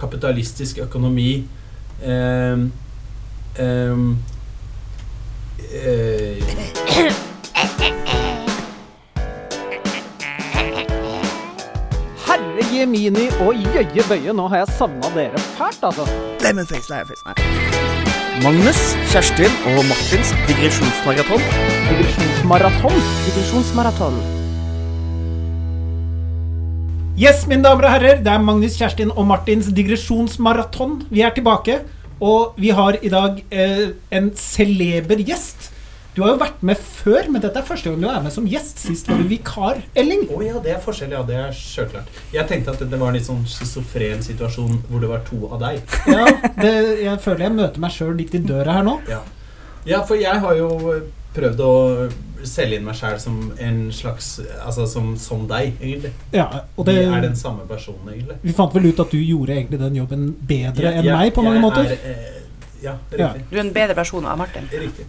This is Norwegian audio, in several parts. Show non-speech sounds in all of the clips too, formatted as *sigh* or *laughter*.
kapitalistisk økonomi eh, eh, eh, Herre Jemini og jøye bøye, nå har jeg savna dere fælt, altså. Lemonface, lemonface, nei. Magnus, Kjerstin og Martins digresjonsmaraton. Digresjonsmaraton. Digresjonsmaraton. Yes, mine damer og herrer, det er Magnus, Kjerstin og Martins digresjonsmaraton. Vi er tilbake, og vi har i dag eh, en celeber gjest. Du har jo vært med før, men dette er første gang du er med som gjest. Sist var du vikar, Elling. Å ja, det er forskjell. Ja, det er sjølklart. Jeg tenkte at det var en litt sånn schizofren situasjon hvor det var to av deg. *laughs* Ja, det, jeg føler jeg møter meg sjøl litt i døra her nå. Ja, ja for jeg har jo prøvd å selge inn meg sjæl som en slags Altså som, som deg, egentlig. Ja, og Vi er den samme personen, egentlig. vi fant vel ut at du gjorde egentlig den jobben bedre ja, enn ja, meg på mange måter. Er, eh, ja, er riktig. Du er en bedre versjon av Martin. riktig.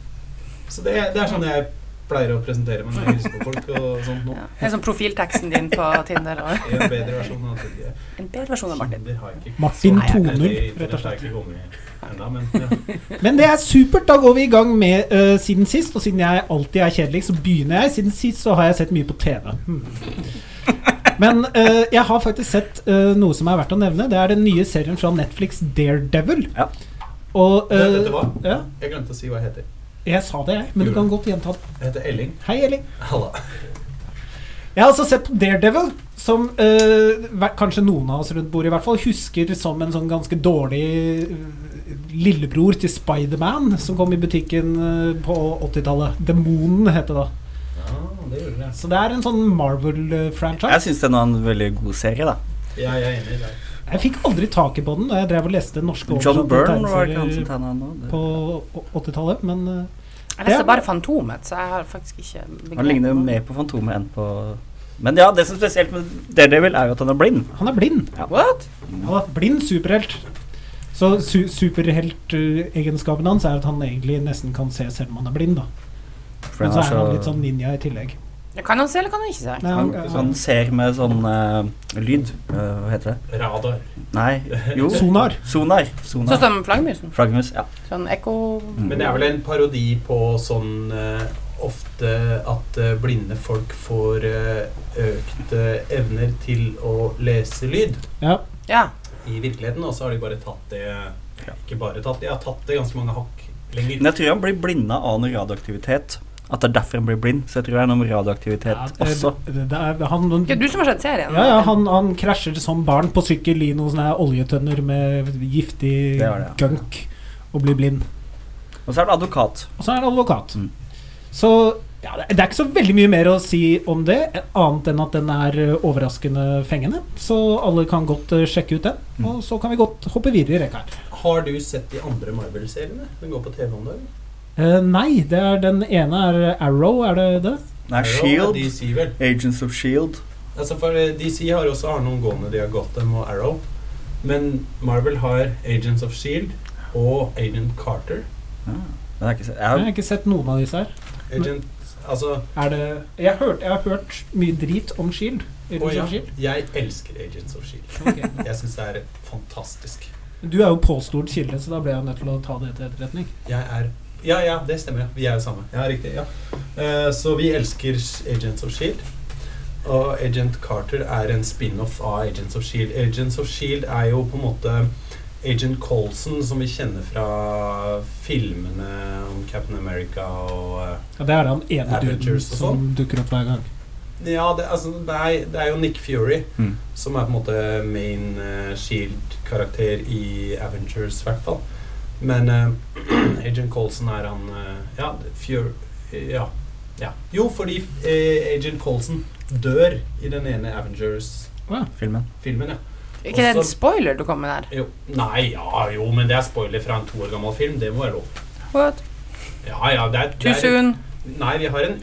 Så det, det er sånn jeg pleier å presentere meg når jeg hilser på folk og sånt nå. Ja. Det er sånn profilteksten din på Tinder. Og *laughs* En bedre versjon av Tinder. en bedre versjon av Martin. Martin Så- Toner, Nei, rett og slett. ja. *laughs* Men det er supert. Da går vi i gang med uh, siden sist. Og siden jeg alltid er kjedelig, så begynner jeg. Siden sist så har jeg sett mye på TV. Hmm. Men uh, jeg har faktisk sett uh, noe som er verdt å nevne. Det er den nye serien fra Netflix, Daredevil. Ja. Og Det, det var? Ja, Jeg glemte å si hva jeg heter. Jeg sa det, jeg. Men du kan godt gjenta det. Jeg heter Elling. Hei, Elling. Halla. Jeg har altså sett på Daredevil, som eh, kanskje noen av oss rundt bordet i hvert fall husker som en sånn ganske dårlig eh, lillebror til Spiderman, som kom i butikken eh, på 80-tallet. Demonen het det da. Ja, det gjorde det. Så det er en sånn Marvel-franchise. Jeg syns den var en veldig god serie, da. Ja, jeg er enig i deg. Jeg fikk aldri taket på den da jeg drev og leste norske John Byrne var det ikke han som tegna den på 80-tallet, men eh, Jeg leste Ja. bare Fantomet, så jeg har faktisk ikke Han ligner jo mer på Fantomet enn på Men ja, det som er spesielt med Daredevil, er jo at han er blind. han er blind. What? Han er blind superhelt. Så su superheltegenskapen hans er at han egentlig nesten kan se selv om han er blind. da Men så er han litt sånn ninja i tillegg. Kan han se, eller kan han ikke se? Nei, han, han, ser med sånn uh, lyd. uh, hva heter det? Radar. Nei, jo *laughs* Sonar. Sonar. Sånn Sonar. som flaggermusen. Flaggermus. Ja. Sånn ekko... Men det er vel en parodi på sånn uh, ofte at blinde folk får økte evner til å lese lyd Ja. Ja. i virkeligheten, og så har de bare tatt det Ikke bare tatt det, de har tatt det ganske mange hakk lenger. Men jeg tror han blir blinda av noe radioaktivitet. At det er derfor han blir blind. Så jeg tror det er noe med radioaktivitet Ja, det- også. Det, det er, han, Det er du som har sett serien. ja, ja, han, han krasjer som barn på sykkel i noen sånne oljetønner med giftig Det det, ja. gunk og blir blind. Og så er det advokat. Og så er han advokat. Mm. Så ja, det det er ikke så veldig mye mer å si om det, annet enn at den er eh, overraskende fengende. Så alle kan godt eh, sjekke ut den. Mm. Og så kan vi godt hoppe videre i rekka her. Har du sett de andre Marvel-seriene? Den går på TV om dagen. Eh, nei, det er den ene er Arrow, er det det? Nei, Shield. DC. Agents of Shield. Altså for eh, DC har også har noen gående, de har Gotham og Arrow. Men Marvel har Agents of Shield og Agent Carter. Ja, har jeg ikke sett. Jeg har Jeg, ikke sett noen av disse her. Agent Altså Er det Jeg har hørt, jeg har hørt mye drit om Shield. Agents ja, of Shield. jeg elsker Agents of Shield. Okay. Jeg syns det er fantastisk. Du er jo påstort kilde, så da ble jeg nødt til å ta det til etterretning. Jeg er Ja, ja, det stemmer. Vi er jo samme. Ja, riktig. ja Uh, Så vi elsker Agents of Shield. Og Agent Carter er en spin-off av Agents of Shield. Agents of Shield er jo på en måte Agent Colson, som vi kjenner fra filmene om Captain America og eh, Ja, det er han ene duden som sånn. dukker opp hver gang. Ja, det, altså, det, er, det er jo Nick Fury Mm. som er på en måte main uh, Shield-karakter i Avengers, i hvert fall. Men uh, *clears throat* Agent Colson er han uh, Ja, fjør, ja, ja. Jo, fordi uh, Agent Colson dør i den ene Avengers-filmen, filmen. ja. Ikke det en spoiler du kom med der? Jo. Nei, ja, jo, men det er spoiler fra en to år gammel film. Det må være lov. What? Ja, ja, det er, det er soon? Nei, vi har en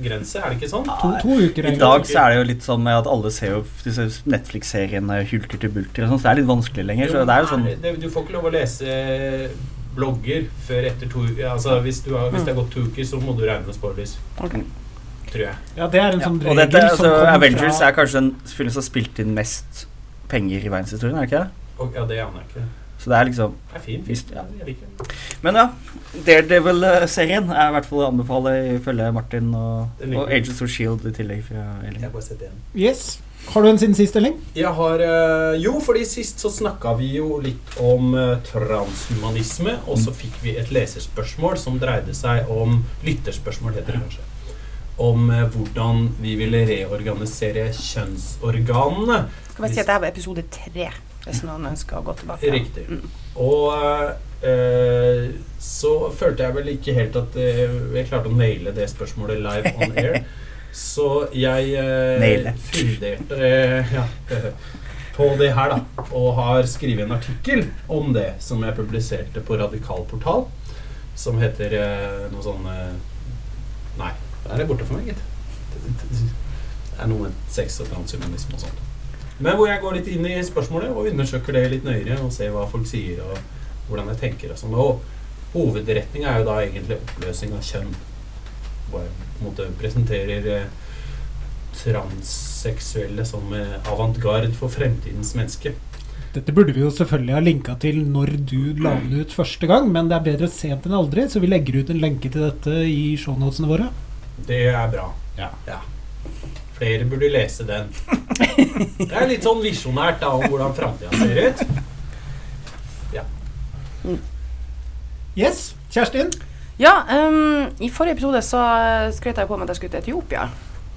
ukesgrense, er det ikke sånn? To, to uker I dag så er det jo litt sånn med at alle ser jo disse Netflix-seriene hulter til bulter og sånn, så det er litt vanskelig lenger. Så det er jo sånn det, Du får ikke lov å lese blogger før etter to uker. Altså, hvis, du har, hvis det har gått to uker, så må du regne med spoilers. Tror jeg. Ja, det er en sånn ja, regel dette, som altså, kom Avengers fra er kanskje den filmen som har spilt inn mest penger i verdenshistorien, er det ikke det? Og, ja, det aner jeg ikke. Så det er liksom Det er fin Visst, ja. Jeg liker den. Men ja, Daredevil-serien er i hvert fall å anbefale ifølge Martin, og, og. Agents of Shield i tillegg fra Elling. Jeg har bare sett. Yes. Har du en siden sist, Elling? Jeg har eh, Jo, fordi sist så snakka vi jo litt om eh, transhumanisme, og så fikk vi et leserspørsmål som dreide seg om Lytterspørsmål, heter det kanskje. Om eh, hvordan vi ville reorganisere kjønnsorganene. Skal vi si at dette var episode tre, hvis noen ønsker å gå tilbake. Riktig. Mm. Og eh, så følte jeg vel ikke helt at eh, jeg klarte å naile det spørsmålet live on *laughs* air. Så jeg eh, funderte eh, ja, *laughs* på det her, da. Og har skrevet en artikkel om det som jeg publiserte på Radikal portal. Som heter eh, noe sånn eh, Nei, der er det borte for meg, gitt. Det er noe med sex og transhumanisme og sånt. Men hvor jeg går litt inn i spørsmålet og undersøker det litt nøyere og ser hva folk sier og hvordan jeg tenker. Og sånn. Og hovedretninga er jo da egentlig oppløsning av kjønn. Hvor jeg på en måte presenterer eh, transseksuelle som eh, avantgarde for fremtidens menneske. Dette burde vi jo selvfølgelig ha linka til når du la den ut første gang, men det er bedre sent enn aldri, så vi legger ut en lenke til dette i shownotene våre. Det er bra. Ja. Flere burde lese den. Det er litt sånn visjonært da om hvordan framtida ser ut. Yes, Kjerstin? Ja, um, i forrige episode så eh, skrøt jeg på meg at jeg skulle til Etiopia.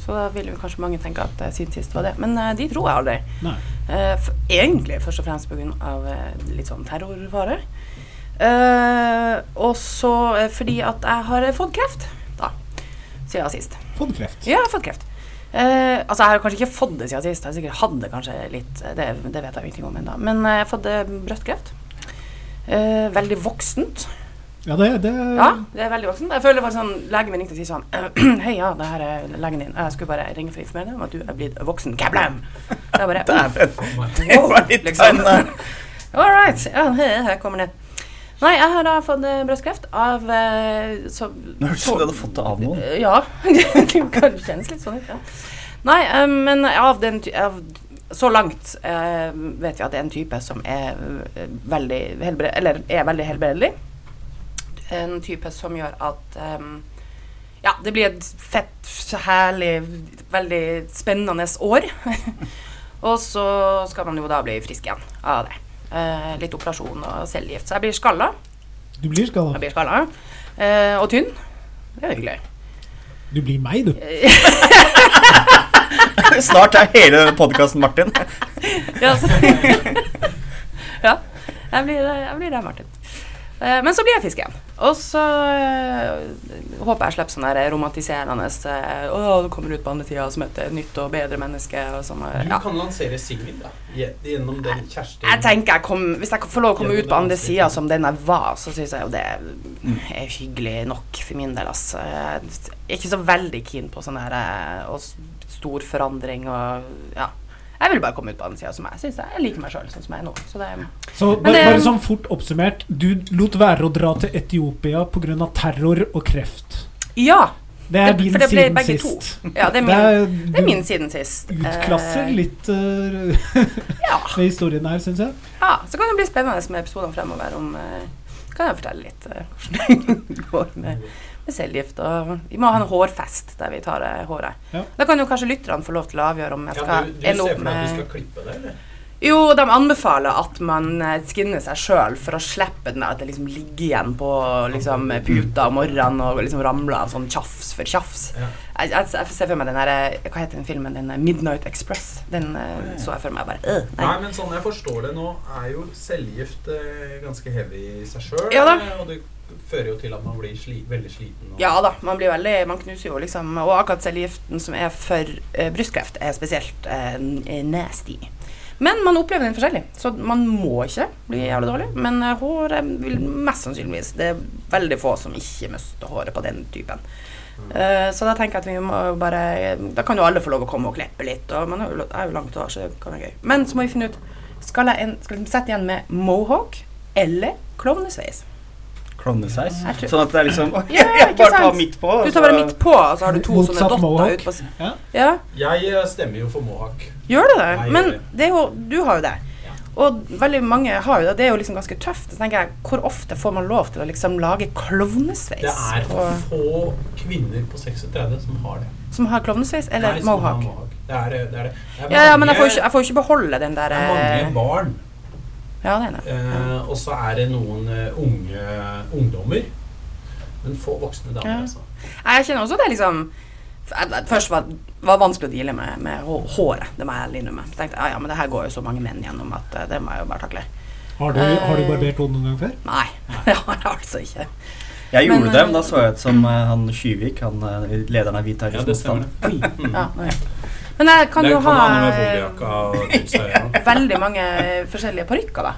Så da vil jo kanskje mange tenke at eh, siden sist var det. Men uh, de tror jeg aldri. Uh, for, egentlig først og fremst pga. Uh, litt sånn terrorfare. Uh, og så fordi at jeg har fått kreft, da. Siden sist. Fått kreft. Ja, jeg har fått kreft. Eh, altså, jeg har kanskje ikke fått det siden sist. Jeg sikkert hadde kanskje litt. eh, Det, det vet jeg jo ingenting om ennå. Men eh, jeg har fått brystkreft. Eh, veldig voksent. Ja, det, det Ja, det er veldig voksent. Jeg føler bare sånn Legen min ringte og sier sånn *clears throat* Hei, ja, det her er legen din. Jeg skulle bare ringe for å informere deg om at du er blitt voksen. Kablam! Så jeg bare Dæven. *laughs* Det var litt Liksom. *laughs* All right. Ja, her her kommer det. Nei, jeg har da fått eh, brystkreft av eh, så, Nå hørtes det ut som du hadde fått det av noen. Ja. *laughs* det kan kjennes litt sånn ut, ja. Nei, eh, men av den av, Så langt eh, vet vi at det er en type som er eh, veldig helbred... Eller er veldig helbredelig. En type som gjør at Ja, det blir et fett, herlig, veldig spennende år. *laughs* og så skal man jo da bli frisk igjen av det. Eh, litt operasjon og cellegift. Så jeg blir skalla. Du blir skalla? Jeg blir skalla. Eh, og tynn. Det er hyggelig. Du blir meg, du. *laughs* Snart er hele denne podkasten Martin. Ja, så, *laughs* ja jeg, blir, jeg blir det, Martin. Eh, Men så blir jeg fisk igjen. Og så eh, håper jeg slipper sånn der romantiserende eh, Å, du kommer ut på andre sida som et nytt og bedre menneske. Og sånn, Ja. Du kan lansere singel, da. Gjennom den kjæresten. Jeg tenker jeg kom, Hvis jeg får lov å komme ut på andre sida som den jeg var, så syns jeg jo det er hyggelig nok for min del. Altså. Jeg er ikke så veldig keen på sånn her og stor forandring og Ja. Jeg vil bare komme ut på den sida som jeg syns jeg liker meg sjøl sånn som jeg er nå. Så det Så bare, det- bare sånn fort oppsummert, du lot være å dra til Etiopia pga. terror og kreft. Ja! Det er din det siden sist. ja det, er min, det er du min siden sist. utklasser Eh, litt uh, *laughs* Ja. ved historien her, syns jeg. ja. Så kan det bli spennende med episodene fremover om uh, Kan jeg fortelle litt uh, hvordan det går med, med cellegift. Vi må ha en hårfest der vi tar håret. Ja. Da kan jo kanskje lytterne få lov til å avgjøre om jeg Ja, skal du, du ende ser opp for deg at du med skal klippe det, eller? Jo, de anbefaler at man eh, skinner seg sjøl for å slippe den der at det liksom ligger igjen på liksom, puta om morgenen og liksom ramler av sånn tjafs for tjafs. Ja. Jeg, jeg, jeg ser for meg den der, Hva heter den filmen? Den eh, Midnight Express. Den eh, så jeg for meg bare øh, Nei, Nei. men sånn jeg forstår det nå, er jo cellegift eh, ganske heavy i seg sjøl. Ja da. og det fører jo til at man blir sli veldig sliten. Ja da, man blir veldig Man knuser jo liksom Og akkurat cellegiften som er for eh, brystkreft, er spesielt eh, eh, nasty. Men man opplever den forskjellig, så man må ikke bli jævlig dårlig. Men eh, håret vil mest sannsynligvis Det er veldig få som ikke mister håret på den typen. Eh, så da tenker jeg at vi må bare Da kan jo alle få lov å komme og klippe litt. Og man er jo, er jo langt hår, så det kan være gøy. Men så må vi finne ut Skal jeg en, skal jeg sette igjen med mohawk eller klovnesveis? Tror- Sånn at det er liksom ok, *laughs* Ja, *laughs* Jeg bare tar midt på. Du tar bare midt på, og så har du to sånne dotter mohawk. Ja. Ja, Jeg eh, stemmer jo for mohawk. gjør du det? Nei, Men det. er jo, du har jo det. Ja. Og veldig mange har jo det. Det er jo liksom ganske tøft. Så tenker jeg, hvor ofte får man lov til å liksom lage klovnesveis? Det er på, få kvinner på 36 som har det. som har klovnesveis, eller Nei, mohawk? Det er det. det, er det. det er Ja, ja, men jeg får, jo ikke, ikke beholde den der det er mange eh, barn. Ja, det er det. Eh, og så er det noen eh, unge ungdommer. Men få voksne damer, Ja. altså. Jeg kjenner også det liksom Først var det vanskelig å deale med, med håret. Det må jeg ærlig innrømme. Så tenkte jeg ja, ja, men det her går jo så mange menn gjennom at eh, det må jeg jo bare takle. Har du, har du barbert hodet noen gang før? Nei, *laughs* det har jeg altså ikke. Jeg gjorde Men, det, men da så jeg ut som han Kyvik, han lederen av Hvit Ja. Mm. *laughs* Ja, nei. Men jeg kan det jo kan ha med eh, og *laughs* veldig mange forskjellige parykker, da.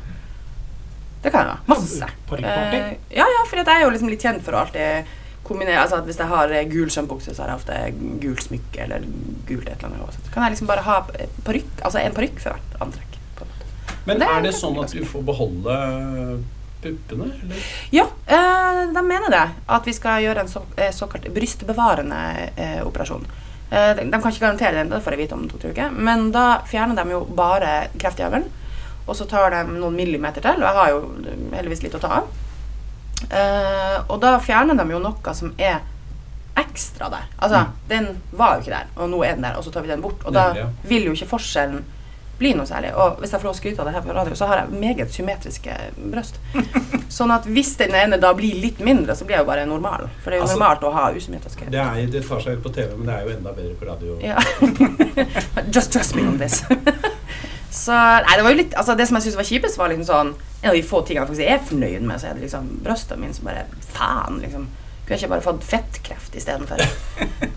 Det kan jeg ha. Masse. Parykkparty? Eh, ja, ja, for jeg er jo liksom litt kjent for å alltid kombinere Altså at Hvis jeg har eh, gul skjønnbukse, så har jeg ofte gult smykke eller gult et eller annet. også. Så kan jeg liksom bare ha parykk, altså en parykk for hvert antrekk. på en måte. Men Det er er det sånn at du får beholde puppene, eller? Ja, eh, de mener det. At vi skal gjøre en så, såkalt brystbevarende eh, operasjon. Eh, de, de kan ikke garantere det, det får jeg vite om to-tre uker. Men da fjerner de jo bare kreftjævelen. Og så tar de noen millimeter til, og jeg har jo heldigvis litt å ta av. Eh, og da fjerner de jo noe som er ekstra der. Altså, den var jo ikke der, og nå er den der, og så tar vi den bort. Og da Nemlig, ja. vil jo ikke forskjellen bli noe særlig. Og hvis jeg får lov å skryte av det her på radio, så har jeg meget symmetriske bryst. *laughs* Sånn at hvis den ene da blir litt mindre, så blir jeg jo bare normal. For det er jo Altså, normalt å ha usymmetriske. Det, er, det tar seg ut på TV, men det er jo enda bedre på radio. Ja. *laughs* Just trust me on this. *laughs* så Nei, det var jo litt Altså, det som jeg syntes var kjipest, var liksom sånn En av de få tingene jeg faktisk er fornøyd med, så er det liksom brystene mine som bare Faen, liksom. Kunne jeg ikke bare fått fettkreft istedenfor?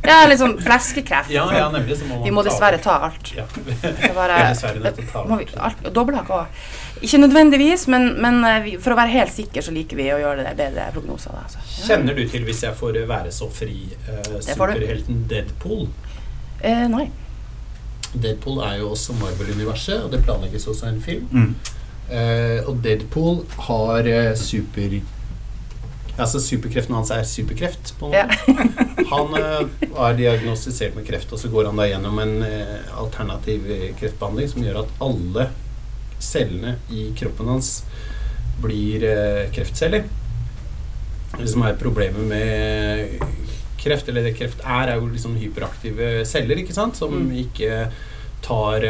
Det litt sånn flaskekreft. Ja, ja, nemlig. Så må man Vi må dessverre ta alt. Ja, *laughs* bare, er dessverre ta må vi, alt, dobbelthake òg. Ikke nødvendigvis, men, men eh, for å være helt sikker så liker vi å gjøre det bedre prognoser. Da, altså. Ja. Kjenner du til, hvis jeg får være så fri, eh, superhelten Deadpool? Eh, nei. Deadpool er jo også Marvel-universet, og det planlegges også en film. Mm. Eh, og Deadpool har eh, super... Altså Superkreften hans er superkreft. på Ja. *laughs* Han uh, er diagnostisert med kreft, og så går han da gjennom en uh, alternativ eh, kreftbehandling som gjør at alle cellene i kroppen hans blir uh, kreftceller. Det som er problemet med kreft, eller det kreft er, er jo liksom hyperaktive celler, ikke sant? Som Mm. ikke tar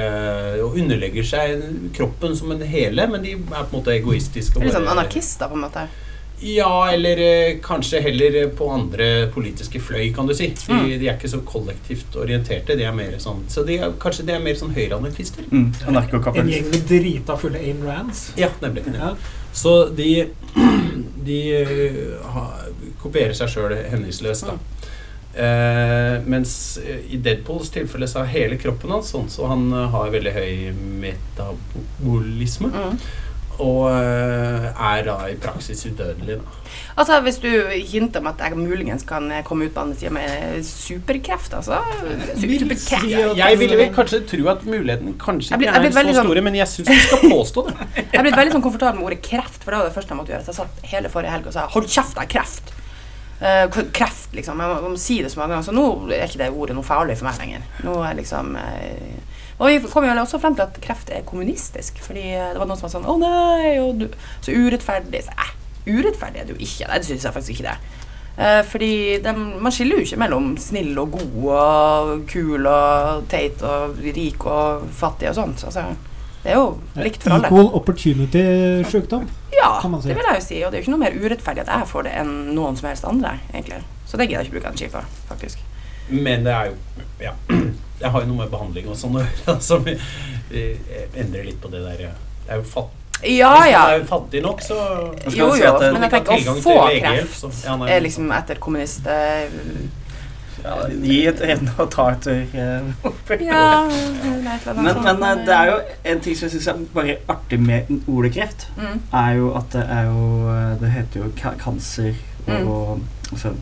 og underlegger seg kroppen som en hele, men de er på en måte egoistiske. Litt sånn bare- anarkister, på en måte. Ja, eller eh, kanskje heller eh, på andre politiske fløy, kan du si. De, Mm. de er ikke så kollektivt orienterte. De er mer sånn Så de er, kanskje de er mer sånn høyreanarkister. Mm. En gjeng med drita fulle Ayn Rands. Ja, nemlig. Ja. Så de, *clears throat* de eh, ha, kopierer seg sjøl hemningsløst, da. Eh, mens i Deadpools tilfelle så er hele kroppen hans sånn, så han har veldig høy metabolisme. Mm. Og eh, er da i praksis udødelig, da. Altså, Hvis du hinter om at jeg muligens kan komme ut på andre sida med superkreft, altså su- Superkreft. Jeg, jeg ville vel kanskje tro at muligheten kanskje ikke er så stor sånn- men jeg syns du skal påstå det. *laughs* Jeg er blitt veldig sånn komfortabel med ordet kreft, for det var det første jeg måtte gjøre. Så jeg satt hele forrige helg og sa 'hold kjeft, det er kreft'. Uh, kreft, liksom. Jeg må, jeg må si det så mange ganger. Så nå er ikke det ordet noe farlig for meg lenger. Nå er liksom eh, Og vi kom jo også frem til at kreft er kommunistisk. Fordi eh, det var noen som var sånn 'Å nei', og du, så urettferdig. Så, eh, urettferdig er det jo ikke. Det syns jeg faktisk ikke det. Eh, fordi de, man skiller jo ikke mellom snill og god og kul og teit og rik og fattig og sånt. Altså, det er jo likt for alle. Equal opportunity-sjukdom. Ja, kan man si. det vil jeg jo si. Og det er jo ikke noe mer urettferdig at jeg får det enn noen som helst andre, egentlig. Så det gidder jeg ikke bruke energi på, faktisk. Men det er jo Ja. Det har jo noe med behandling og sånn å gjøre *laughs* som endrer litt på det der. Jeg Det er jo fatt, Ja, Hvis ja. man er fattig nok, så Jo, jo, at det- men jeg tenker å få kreft så- ja, nei. er liksom etter kommunist... eh, Ja, gi et ene og ta etter eh, Ja, et Men, men eh, det er jo en ting som jeg syns er bare artig med ordet kreft, mm. er jo at det er jo Det heter jo cancer kanser og, Mm. altså,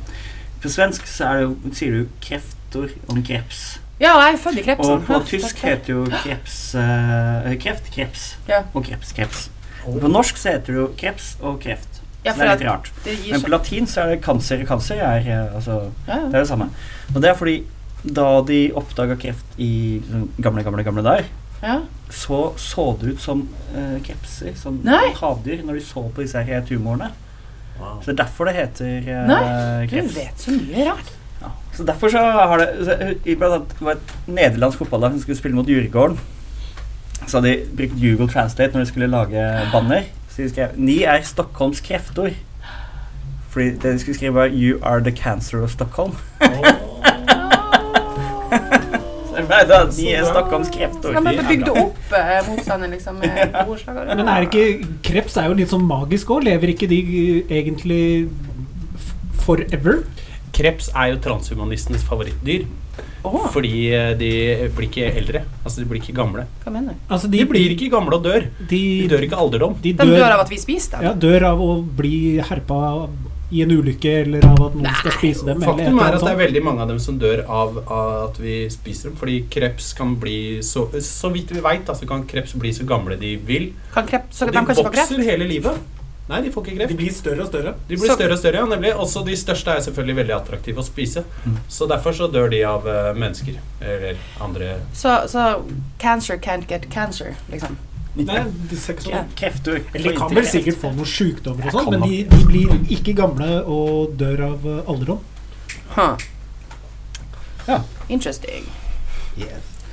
På svensk så er det jo, sier du kreftor om kreps. Ja, jeg er født i krepsen. Og på Ja, tysk heter jo kreps uh, kreft kreps. Ja. Og kreps kreps. Og på norsk så heter det jo kreps og kreft. Ja, for det er litt rart. Men på latin så er det cancer. Cancer er eh, altså Ja, Det er det samme. Og det er fordi da de oppdaga kreft i sånn gamle, gamle, gamle dager, Ja. så så det ut som uh, krepser, som havdyr, når de så på disse her tumorene. Wow. Så det er derfor det heter uh, Nei, Du vet så mye rart. Ja. Så derfor så har det så, i blant annet var et nederlandsk fotballag som skulle spille mot Djurgården. Så hadde de brukt Google Translate når de skulle lage banner. Så de skrev 'Ni er Stockholms kreftord'. Fordi det de skulle skrive, var 'You are the cancer of Stockholm'. *laughs* Så det ble da 'Ni er Stockholms kreftor'. de bare bygde opp eh, motstanden liksom med ordslag. Men er ikke kreps er jo litt sånn magisk òg? Lever ikke de eh, egentlig forever? Kreps er jo transhumanistenes favorittdyr. Oh. Fordi eh, de blir ikke eldre. Altså, de blir ikke gamle. hva mener du? Altså, De blir ikke gamle og dør. de, De dør ikke alderdom. de De dør dør, av at vi spiser dem. ja, dør av å bli herpa i en ulykke, eller av at noen skal spise dem. Faktum eller er at det er veldig mange av dem som dør av, av at vi spiser dem. Fordi kreps kan bli så Så vidt vi veit, altså kan kreps bli så gamle de vil. Kan kreps, så de de vokser hele livet. Nei, de får ikke kreft. De blir større og større. De blir Så- større og større, ja, nemlig. Også de største er selvfølgelig veldig attraktive å spise. Mm. Så derfor så dør de av uh, mennesker. Eller andre Så, så cancer can't get cancer, liksom. Nei, de ser ikke sånn Ja. Eller de kan vel sikkert få noen sykdommer og sånn, men de, de blir ikke gamle og dør av eh, alderdom. Huh. Ja. Interesting.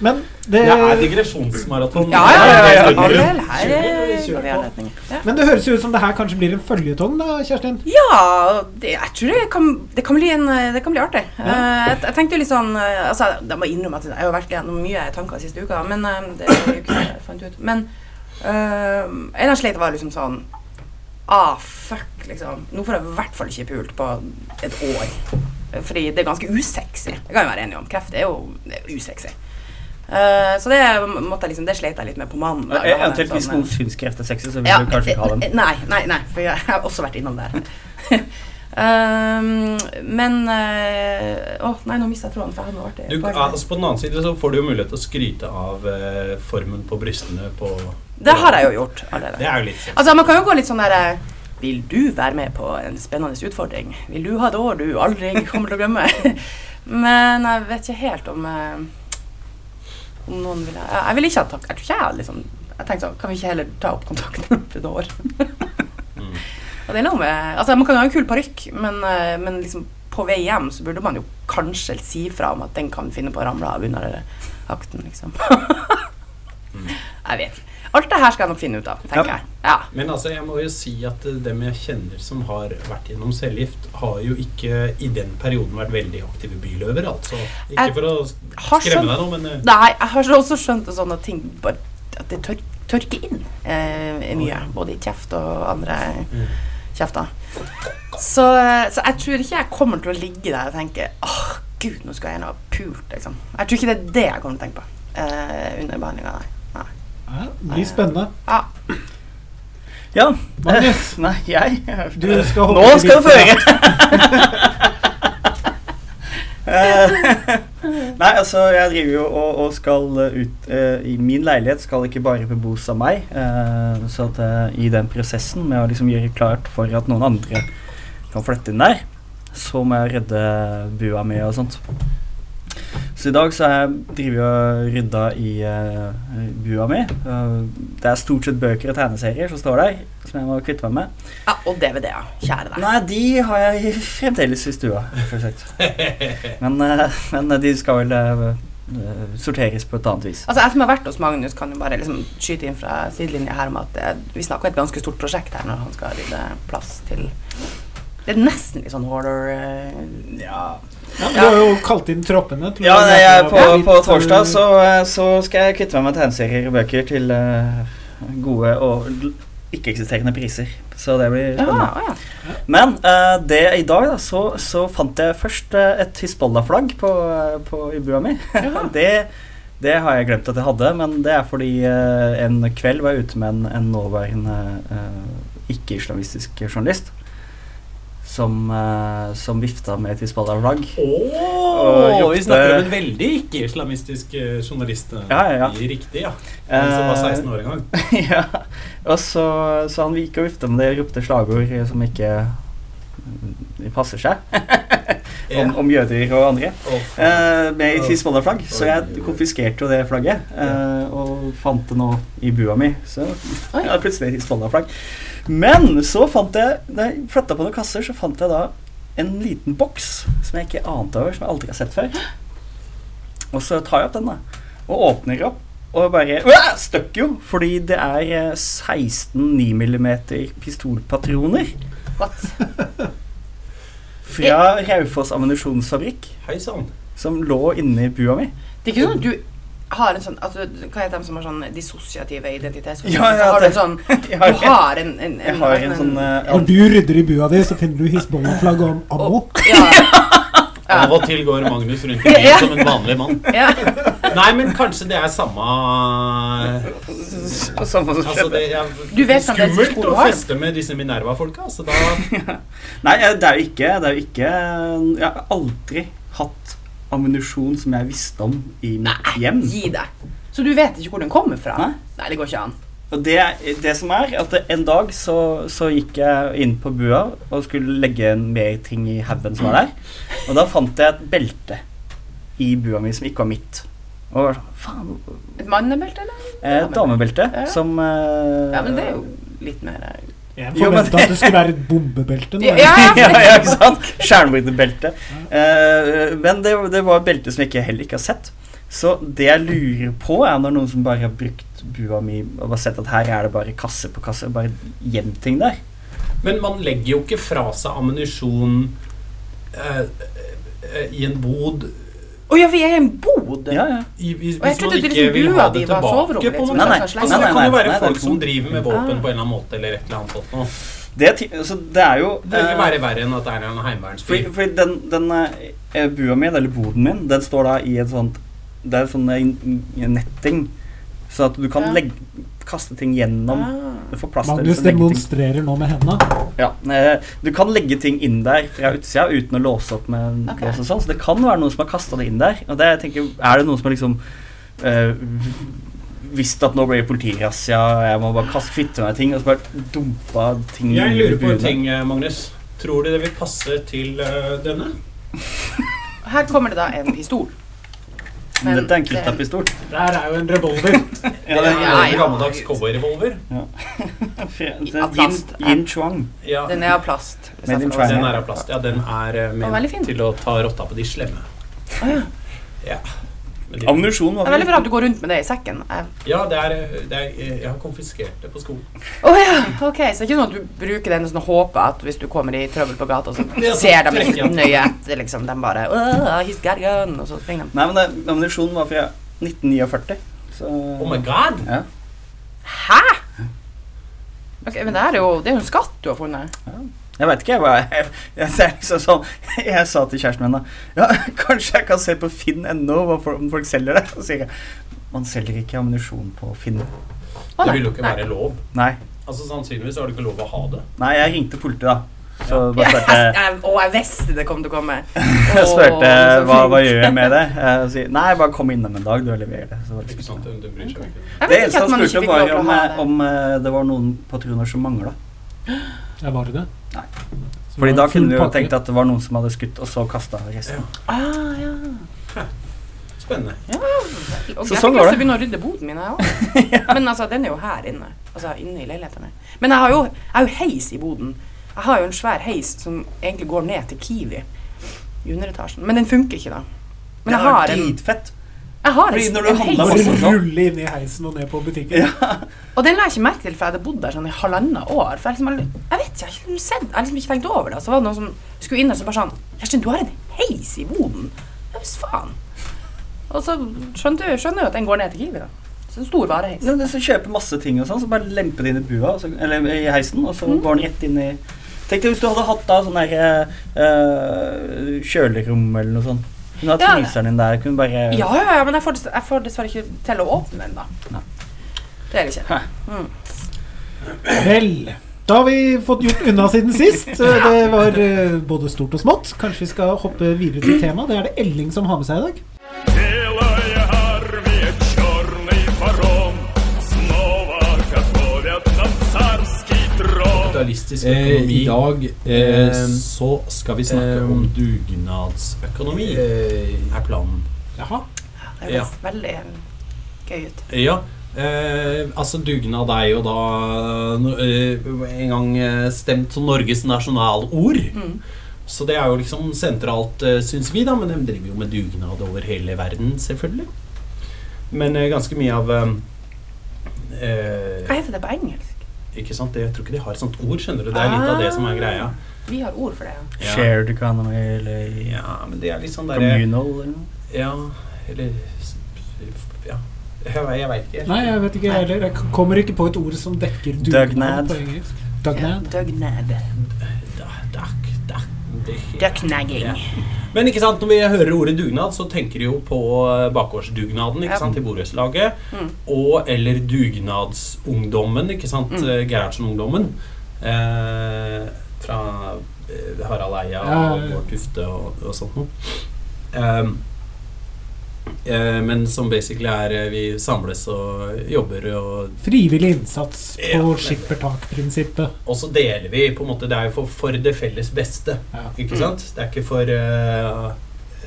Men det, Det er digresjonsmaraton. Ja, ja, ja. ja, Ja, men det høres jo ut som det her kanskje blir en føljetong, da, Kjerstin? Ja, det, jeg tror det kan, det kan bli en Det kan bli artig. Ja. Eh, jeg, jeg tenkte jo litt sånn eh, Altså, jeg må innrømme at jeg har vært gjennom mye tanker siste uka, men eh, det er jo ikke det jeg fant ut. Men uh, en av sleit var liksom sånn Ah, fuck, liksom. Nå får jeg i hvert fall ikke pult på et år. Fordi det er ganske usexy. Det kan vi være enige om. Kreft er jo det er usexy. Eh, så det måtte jeg liksom Det slet jeg litt med på mandag. Eh, Eventuelt hvis Sånn, noen syns kreft er sexy, så vil ja, du kanskje ikke ha dem. eh, *laughs* Nei, nei, nei, for jeg har også vært innom der. um, *laughs* men Å, uh, oh, nei, nå mista jeg tråden, for jeg hadde. Du, altså på den annen side så får du jo mulighet til å skryte av eh, formen på brystene på det har jeg jo gjort allerede. Det er jo litt. Altså, man kan jo gå litt sånn der eh, Vil du være med på en spennende utfordring? Vil du ha et år du aldri kommer til å glemme? *laughs* Men jeg vet ikke helt om eh, Om noen ville Jeg, jeg vil ikke ha tak Jeg tror ikke jeg liksom Jeg tenkte sånn Kan vi ikke heller ta opp kontakten *laughs* etter et år? Mm. *laughs* Og det er noe med Altså, man kan ha en kul parykk, men, eh, men liksom på vei hjem så burde man jo kanskje si fra om at den kan finne på å ramle av under akten, liksom. Mm. *laughs* Jeg vet ikke. Alt det her skal jeg nok finne ut av, tenker Ja. jeg. Ja. Men altså, jeg må jo si at eh, dem jeg kjenner som har vært gjennom cellegift, har jo ikke i den perioden vært veldig aktive byløver, altså. Ikke Jeg for å skremme skjønt- deg nå, men eh, Nei, jeg har også skjønt sånn at ting bare At det tør, tørker inn eh, mye. Både i kjeft og andre Mm. kjefter. Så, eh, så jeg tror ikke jeg kommer til å ligge der og tenke Åh, gud, nå skal jeg gjerne ha pult, liksom. Jeg tror ikke det er det jeg kommer til å tenke på eh, under behandlinga, nei. Ja, det blir spennende. Ja. Ja. Magnus, *laughs* Nei, jeg du skal Nå skal du! Eh, *laughs* Nei, altså, jeg driver jo og, og skal ut uh, I min leilighet skal ikke bare bebos av meg. Uh, så at uh, i den prosessen med å liksom gjøre klart for at noen andre kan flytte inn der, så må jeg redde bua mi og sånt. Så i dag så har jeg drivet og rydda i uh, bua mi. Uh, det er stort sett bøker og tegneserier som står der, som jeg må kvitte meg med. ja og DVD-er. Kjære deg. Nei, de har jeg fremdeles i stua. selvsagt. Men, uh, men de skal vel eh, sorteres på et annet vis. Altså, Jeg som har vært hos Magnus, kan jo bare liksom skyte inn fra sidelinja her om at vi snakker om et ganske stort prosjekt her når han skal rydde plass til Det er nesten litt sånn horror eh, Ja, Ja, du har jo kalt inn troppene. til ja nei, jeg, på, på torsdag så, eh, så skal jeg kvitte meg med tegneserier og bøker til uh, gode og ikke-eksisterende priser. Så det blir spennende. Ja, ja. Men uh, det i dag da, så, så fant jeg først uh, et Hizbollah-flagg på, på i bua mi. Ja. *laughs* det, det har jeg glemt at jeg hadde, men det er fordi eh, en kveld var jeg ute med en, en nåværende eh, ikke-islamistisk journalist. Som, uh, som vifta med et Hizbollah-flagg. Oh, Og vi snakker om en veldig ikke-islamistisk eh, journalist. eh, Ja, ja, ja. i Riktig, ja. Som var 16 år en gang. *laughs* ja. Og så, så han gikk og vifta med det og ropte slagord som ikke mm, passer seg. *laughs* Om, om jøder og andre. Oh. Eh, med et Hizbollah-flagg, så jeg konfiskerte jo det flagget. uh, og fant det nå i bua mi. Så jeg hadde plutselig et Hizbollah-flagg. Men så fant jeg Da jeg flytta på noen kasser, så fant jeg da en liten boks som jeg ikke ante over, som jeg aldri har sett før. Og så tar jeg opp den, da. Og åpner opp. Og bare Åh, Støkk jo! Fordi det er eh, 16 9 mm pistolpatroner What? fra Raufoss ammunisjonsfabrikk, Hei sann. som lå inni bua mi. Det er ikke sånn at du har en sånn altså, Hva heter de som har sånn dissosiative identitetsforstyrrelser? *laughs* Ja, ja, har du en sånn *laughs* Jeg har, Du har en, en, jeg har en sånn eh, Når du rydder i bua di, så finner du Hizbollah-flagget om ammo. *laughs* ja, Av og til går Magnus rundt i byen Ja. som en vanlig mann. ja. Nei, men kanskje det er samme Samme som Altså, det er Du vet hvem skummelt å feste med disse Minerva-folka. Så da Nei, eh, det er jo ikke Det er jo ikke Jeg har aldri hatt ammunisjon som jeg visste om i mitt hjem. Gi deg. Så du vet ikke hvor den kommer fra? Nei. Nei, det går ikke an. Og det, det som er, at en dag så, så gikk jeg inn på bua og skulle legge mer ting i haugen som var der. Og da fant jeg et belte i bua mi som ikke var mitt. Og var sånn, faen Et mannebelte, eller? Et damebelte Ja. som eh, Ja, men det er jo litt mer eh, Jeg forventa at det skulle være et bombebelte. nå. *laughs* Ja, ja, ja, ikke sant? Skjermbryterbelte. Uh, men det, det var et belte som jeg ikke, heller ikke har sett. Så det jeg lurer på, er når noen som bare har brukt bua mi og bare sett at her er det bare kasse på kasse, bare gjemt ting der. Men man legger jo ikke fra seg ammunisjon uh, eh, i en bod Å ja, vi er i en bod! Ja, ja. i, hvis, Og jeg trodde man det ikke liksom vil bua ha det di var tilbake. på ditt, som en Nei, nei. sånn Altså, Nei, det kan jo være nei, folk som driver med våpen Ah. på en eller annen måte, eller et eller annet sånt noe. Det, altså, det er jo Det vil eh, være verre enn at det er en heimevernsfyr. For, fordi den, den eh, bua mi, eller boden min, den står da i et sånt Det er sånn eh, netting, så at du kan Ja. legge, kaste ting gjennom. Ah. Du får plass til Magnus å ting. demonstrerer nå med hendene. Ja, eh, du kan legge ting inn der fra utsida uten å låse opp med en Ok. lås og sånn, så det kan være noen som har kasta det inn der. Og det, jeg tenker, er det noen som har liksom øh, visst at nå blir det politirazzia, jeg må bare kaste kvitte meg ting, og så bare dumpa ting Jeg lurer på en ting, eh, Magnus. Tror du det vil passe til denne? Her kommer det da en pistol. Men Dette er en det- her er jo en revolver. *laughs* Ja, det er en ja. gammeldags cowboyrevolver. Ja. *laughs* Av plast. Yin, yin Chuang. Ja, Den er av plast. den er av plast. Ja, den er eh, ment til å ta rotta på de slemme. Ah, ja. Ja. Ammunisjon var Det er veldig bra at du går rundt med det i sekken. Ja, det er, det er Jeg har konfiskert det på skolen. Oh, ja, ok, Så det er ikke sånn at du bruker den sånn og håper at hvis du kommer i trøbbel på gata, så *laughs* Ja, ser de ikke nøye etter, liksom. De bare «Åh, he's got gun, og så springer de. Nei, men ammunisjonen var fra 1949. Så Oh my god! ja. Hæ?! Ok, Men det er jo det er jo en skatt du har funnet. Jeg veit ikke, jeg, jeg, jeg, det er liksom sånn Jeg sa til kjæresten min da Ja, *laughs* kanskje jeg kan se på finn.no om folk selger det. *laughs* Så sier jeg man selger ikke ammunisjon på Finn. Det vil jo ikke være lov. Nei. Altså Sannsynligvis har du ikke lov å ha det. Nei, jeg ringte politiet, da. Så Ja, bare spurte jeg, å, jeg visste det kom til å komme. *laughs* Jeg spurte hva, hva gjør jeg med det. Jeg sier nei, bare kom innom en dag, du har levert det. Så var det Ikke liksom sant? sånn. Du, du bryr seg ikke. Det eneste han spurte, var om, eh, det. om eh, det var noen patroner som mangla. Ja, var det det? Nei. Fordi da kunne du jo tenkt at det var noen som hadde skutt, og så kasta resten. Ah, ja. Spennende. Og Så sånn går det. Jeg begynner begynne å rydde boden min, jeg òg. *laughs* Men altså, den er jo her inne. Altså inne i leiligheten. Men jeg har jo, jeg har jo heis i boden. Jeg har jo en svær heis som egentlig går ned til Kiwi i underetasjen. Men den funker ikke, da. Men det jeg har en, dritfett. Jeg har Fordi en, når du heis. masse sånn. rulle inn i heisen og ned på butikken. Ja. Og den la jeg ikke merke til, for jeg hadde bodd der sånn i halvannet år. For jeg, liksom, aldri- jeg vet ikke, jeg har ikke sett, jeg har liksom ikke tenkt over det. Så var det noen som skulle inn der så bare sånn Kjerstin, du har en heis i boden. Ja visst faen. Og så skjønner du jo at den går ned til Kiwi, da. Så en stor vareheis. Ja, men så kjøper masse ting og sånn, så bare lemper det inn i bua, så, eller i heisen, og så Mm. går den rett inn i Tenk deg hvis du hadde hatt da sånn derre eh, kjølerom eller noe sånt. Kunne hatt Ja. din der, kunne bare Ja, ja, ja, men jeg får, dess- jeg får dessverre ikke til å åpne den, da. Nei. Det er det ikke. Vel, da har vi fått gjort unna siden sist. *laughs* Det var eh, både stort og smått. Kanskje vi skal hoppe videre til temaet. Det er det Elling som har med seg i dag. Kapitalistisk Eh, økonomi. I dag eh, Eh, så skal vi snakke eh, om dugnadsøkonomi. Eh, Er planen. Jaha. Det Ja. høres veldig gøy ut. Ja. Eh, altså Dugnad er jo da no, eh, en gang stemt som Norges nasjonalord. Mm. Så det er jo liksom sentralt, syns vi, da. Men de driver jo med dugnad over hele verden, selvfølgelig. Men eh, ganske mye av eh, eh, Hva heter det på engelsk? Ikke sant? Jeg tror ikke de har et sånt ord, skjønner du. Det er litt av det som er greia. Vi har ord for det. ja. Ja. Shared economy eller Ja, men det er litt sånn derre communal eller noe. Ja, eller Ja. Jeg, jeg veit ikke. Nei, jeg vet ikke jeg heller. Jeg kommer ikke på et ord som dekker dugnad Dugnad. på engelsk. Dugnad. Dugnad. Da- dak- dak- det- Ducknagging. Ja. Men ikke sant, når vi hører ordet dugnad, så tenker vi jo på eh, bakgårdsdugnaden ikke sant, i borettslaget. Mm. Og eller dugnadsungdommen, ikke sant, Mm. mm. Gerhardsen-ungdommen. Eh, fra eh, Harald Eia og. Bård Tufte og, og sånt noe. Eh, men som basically er eh, Vi samles og jobber og Frivillig innsats på ja, skippertak-prinsippet. Og så deler vi på en måte Det er jo for, for det felles beste. Ja. Ikke sant? Det er ikke for uh,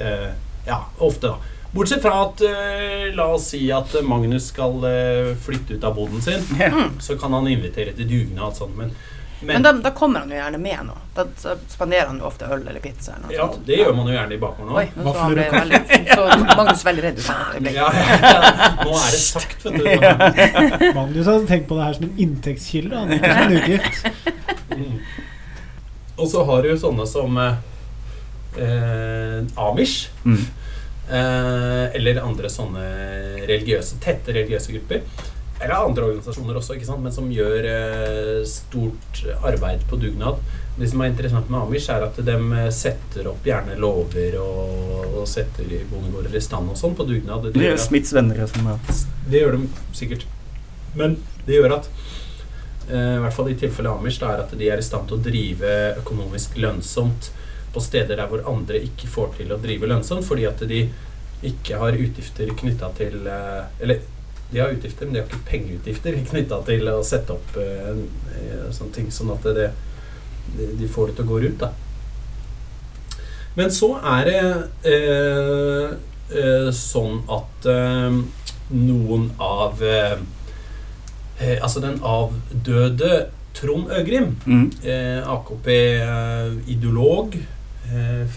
uh, Ja, ofte, da. Bortsett fra at uh, La oss si at eh, Magnus skal eh, flytte ut av boden sin. Mm. Så kan han invitere til dugnad. Sånn, men, men, Men da, da kommer han jo gjerne med nå. Da spanderer han jo ofte øl eller pizza. Eller noe ja, sånt. det gjør man jo gjerne i bakgården òg. nå så, han ble veldig, *laughs* så Magnus veldig redd ut. Ja, ja, nå er det sagt, vet du. *laughs* Magnus har tenkt på det her som en inntektskilde, han ikke som en utgift. Mm. Og så har du jo sånne som eh, eh, Amish. Mm. Eh, eller andre sånne religiøse, tette religiøse grupper. Eller andre organisasjoner også, ikke sant? men som gjør eh, stort arbeid på dugnad. Det som er interessant med Amish, er at de eh, setter opp gjerne lover og, og setter i bondegårder i stand og sånn på dugnad. Det Det gjør Smiths venner og sånn. det gjør de sikkert. Men det gjør at eh, I hvert fall i tilfellet Amish da, er at de er i stand til å drive økonomisk lønnsomt på steder der hvor andre ikke får til å drive lønnsomt, fordi at de ikke har utgifter knytta til eh, Eller de har utgifter, men de har ikke pengeutgifter *laughs* knytta til å sette opp eh, eh, sånne ting, sånn at det, de, de får det til å gå rundt. da. Men så er det eh, eh, sånn at eh, noen av eh, Altså den avdøde Trond Øgrim, Mm. AKP-ideolog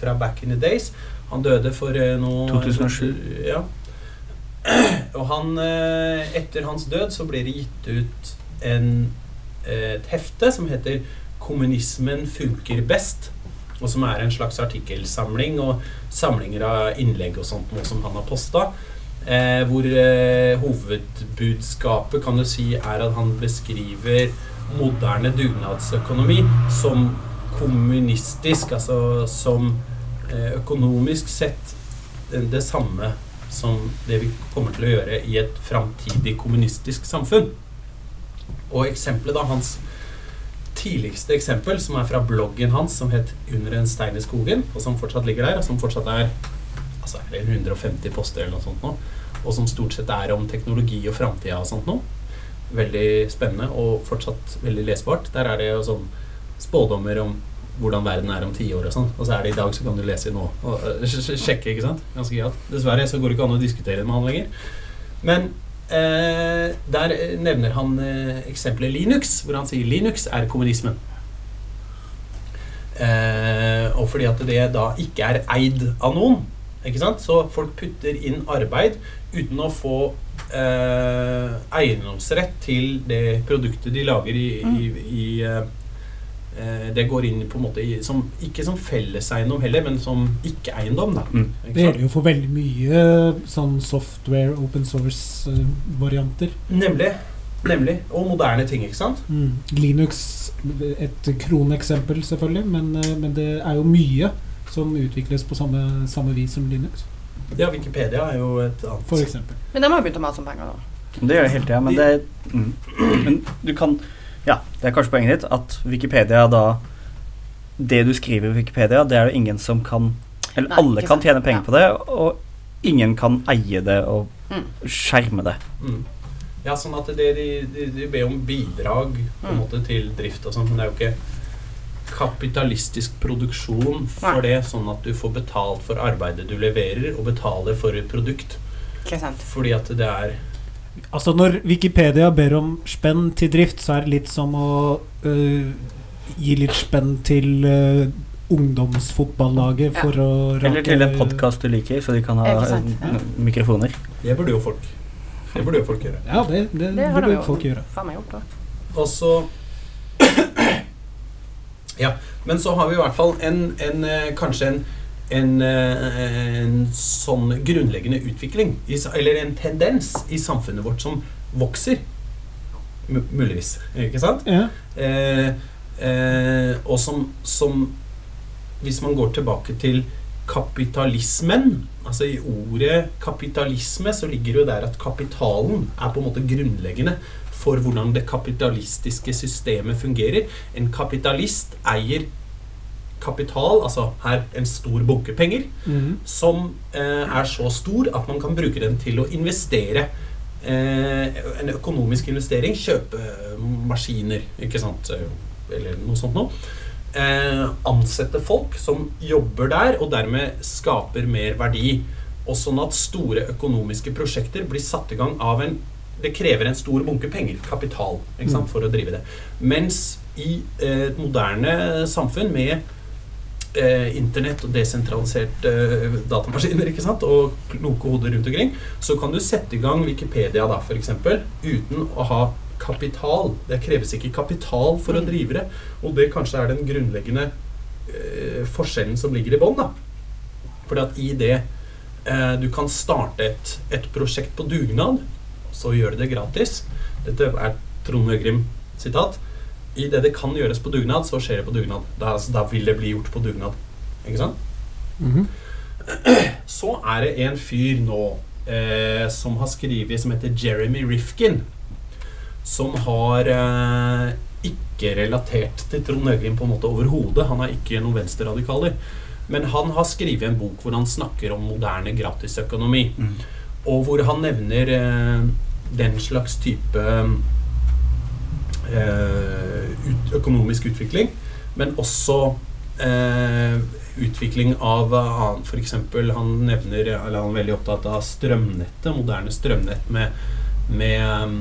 fra back in the days. Han døde for eh, noe 2007. Ja. *clears throat* Og han eh, Etter hans død så ble det gitt ut en, eh, et hefte som heter 'Kommunismen funker best'. Og som er en slags artikkelsamling og samlinger av innlegg og sånt noe som han har posta. Eh, hvor eh, hovedbudskapet kan du si er at han beskriver moderne dugnadsøkonomi som kommunistisk, altså som eh, økonomisk sett det, samme som det vi kommer til å gjøre i et framtidig kommunistisk samfunn. Og eksempelet da, hans tidligste eksempel, som er fra bloggen hans, som het 'Under en stein i skogen', og som fortsatt ligger der, og som fortsatt er altså er det 150 poster eller noe sånt nå, og som stort sett er om teknologi og framtida og sånt nå. Veldig spennende og fortsatt veldig lesbart. Der er det jo sånn spådommer om hvordan verden er om tiår og sånn. Og så er det i dag, så kan du lese nå og øh, sj- sj- sjekke, ikke sant. Ganske greit. Dessverre så går det ikke an å diskutere med han lenger. Men eh, der eh, nevner han eh, eksempelet Linux, hvor han sier Linux er kommunismen. Eh, og fordi at det da ikke er eid av noen. Ikke sant? Så folk putter inn arbeid uten å få eh, eiendomsrett til det produktet de lager i, i, i eh, eh, Det går inn på en måte i, som, ikke som felleseiendom heller, men som ikke-eiendom. Mm. Ikke Det gjelder jo for veldig mye sånn software, open source-varianter. Nemlig. Nemlig. Og moderne ting, ikke sant? Mm. Linux, et kroneksempel selvfølgelig, men, eh, men det er jo mye som utvikles på samme, samme vis som Linux, Ja, Wikipedia er jo et annet. for eksempel. Men de har jo begynt å mase om penger, da. Det gjør de hele tida, men det mm. Men du kan Ja, det er kanskje poenget ditt at Wikipedia da Det du skriver i Wikipedia, det er det ingen som kan Eller Nei, alle kan tjene penger Ja. på det, og ingen kan eie det og Mm. skjerme det. Mm. Ja, sånn at det, de, de, de ber om bidrag på en Mm. måte til drift og sånn, men det er jo ikke kapitalistisk produksjon for Nei. det, sånn at du får betalt for arbeidet du leverer, og betaler for et produkt. Ikke sant. Fordi at det er Altså Når Wikipedia ber om spenn til drift, så er det litt som å øh, gi litt spenn til øh, ungdomsfotballaget Ja. for å Eller til en podkast du liker, så de kan ha eh, mikrofoner. Det burde jo folk Det burde jo folk gjøre. Ja, det, det, Det burde jo folk gjøre. faen meg gjort, da. Og så *coughs* Ja. Men så har vi i hvert fall en, en eh, kanskje en, en, eh, en sånn grunnleggende utvikling, eller en tendens, i samfunnet vårt som vokser. Mu- Muligvis. Ikke sant? Ja. Eh, eh, og som, som Hvis man går tilbake til kapitalismen Altså I ordet kapitalisme så ligger det jo der at kapitalen er på en måte grunnleggende for hvordan det kapitalistiske systemet fungerer. En kapitalist eier kapital, altså her en stor bunke penger, mm. som eh, er så stor at man kan bruke den til å investere. Eh, en økonomisk investering. Kjøpe maskiner, ikke sant, eh, eller noe sånt noe. Eh, ansette folk som jobber der, og dermed skaper mer verdi. Og sånn at store økonomiske prosjekter blir satt i gang av en Det krever en stor bunke penger, kapital, ikke sant, for å drive det. Mens i eh, et moderne samfunn med eh, internett og desentraliserte eh, datamaskiner ikke sant? og kloke hoder rundt omkring, så kan du sette i gang Wikipedia da, for eksempel, uten å ha kapital. Det kreves ikke kapital for å drive det, og det kanskje er den grunnleggende eh, forskjellen som ligger i bånn. Fordi at i det eh, du kan starte et, et prosjekt på dugnad, så gjør det gratis. Dette er Trond Øgrim sitat. I det det kan gjøres på dugnad, så skjer det på dugnad. Da, da vil det bli gjort på dugnad. Ikke sant? Mhm. *clears throat* Så er det en fyr nå eh, som har skrevet som heter Jeremy Rifkin. Som har eh, ikke relatert til Trond Høglin på en måte overhodet. Han er ikke noen venstreradikaler. Men han har skrevet en bok hvor han snakker om moderne gratisøkonomi. Og hvor han nevner eh, den slags type eh, ut, økonomisk utvikling, men også eh, utvikling av annen F.eks. han nevner Eller han er veldig opptatt av strømnettet, moderne strømnett med, med,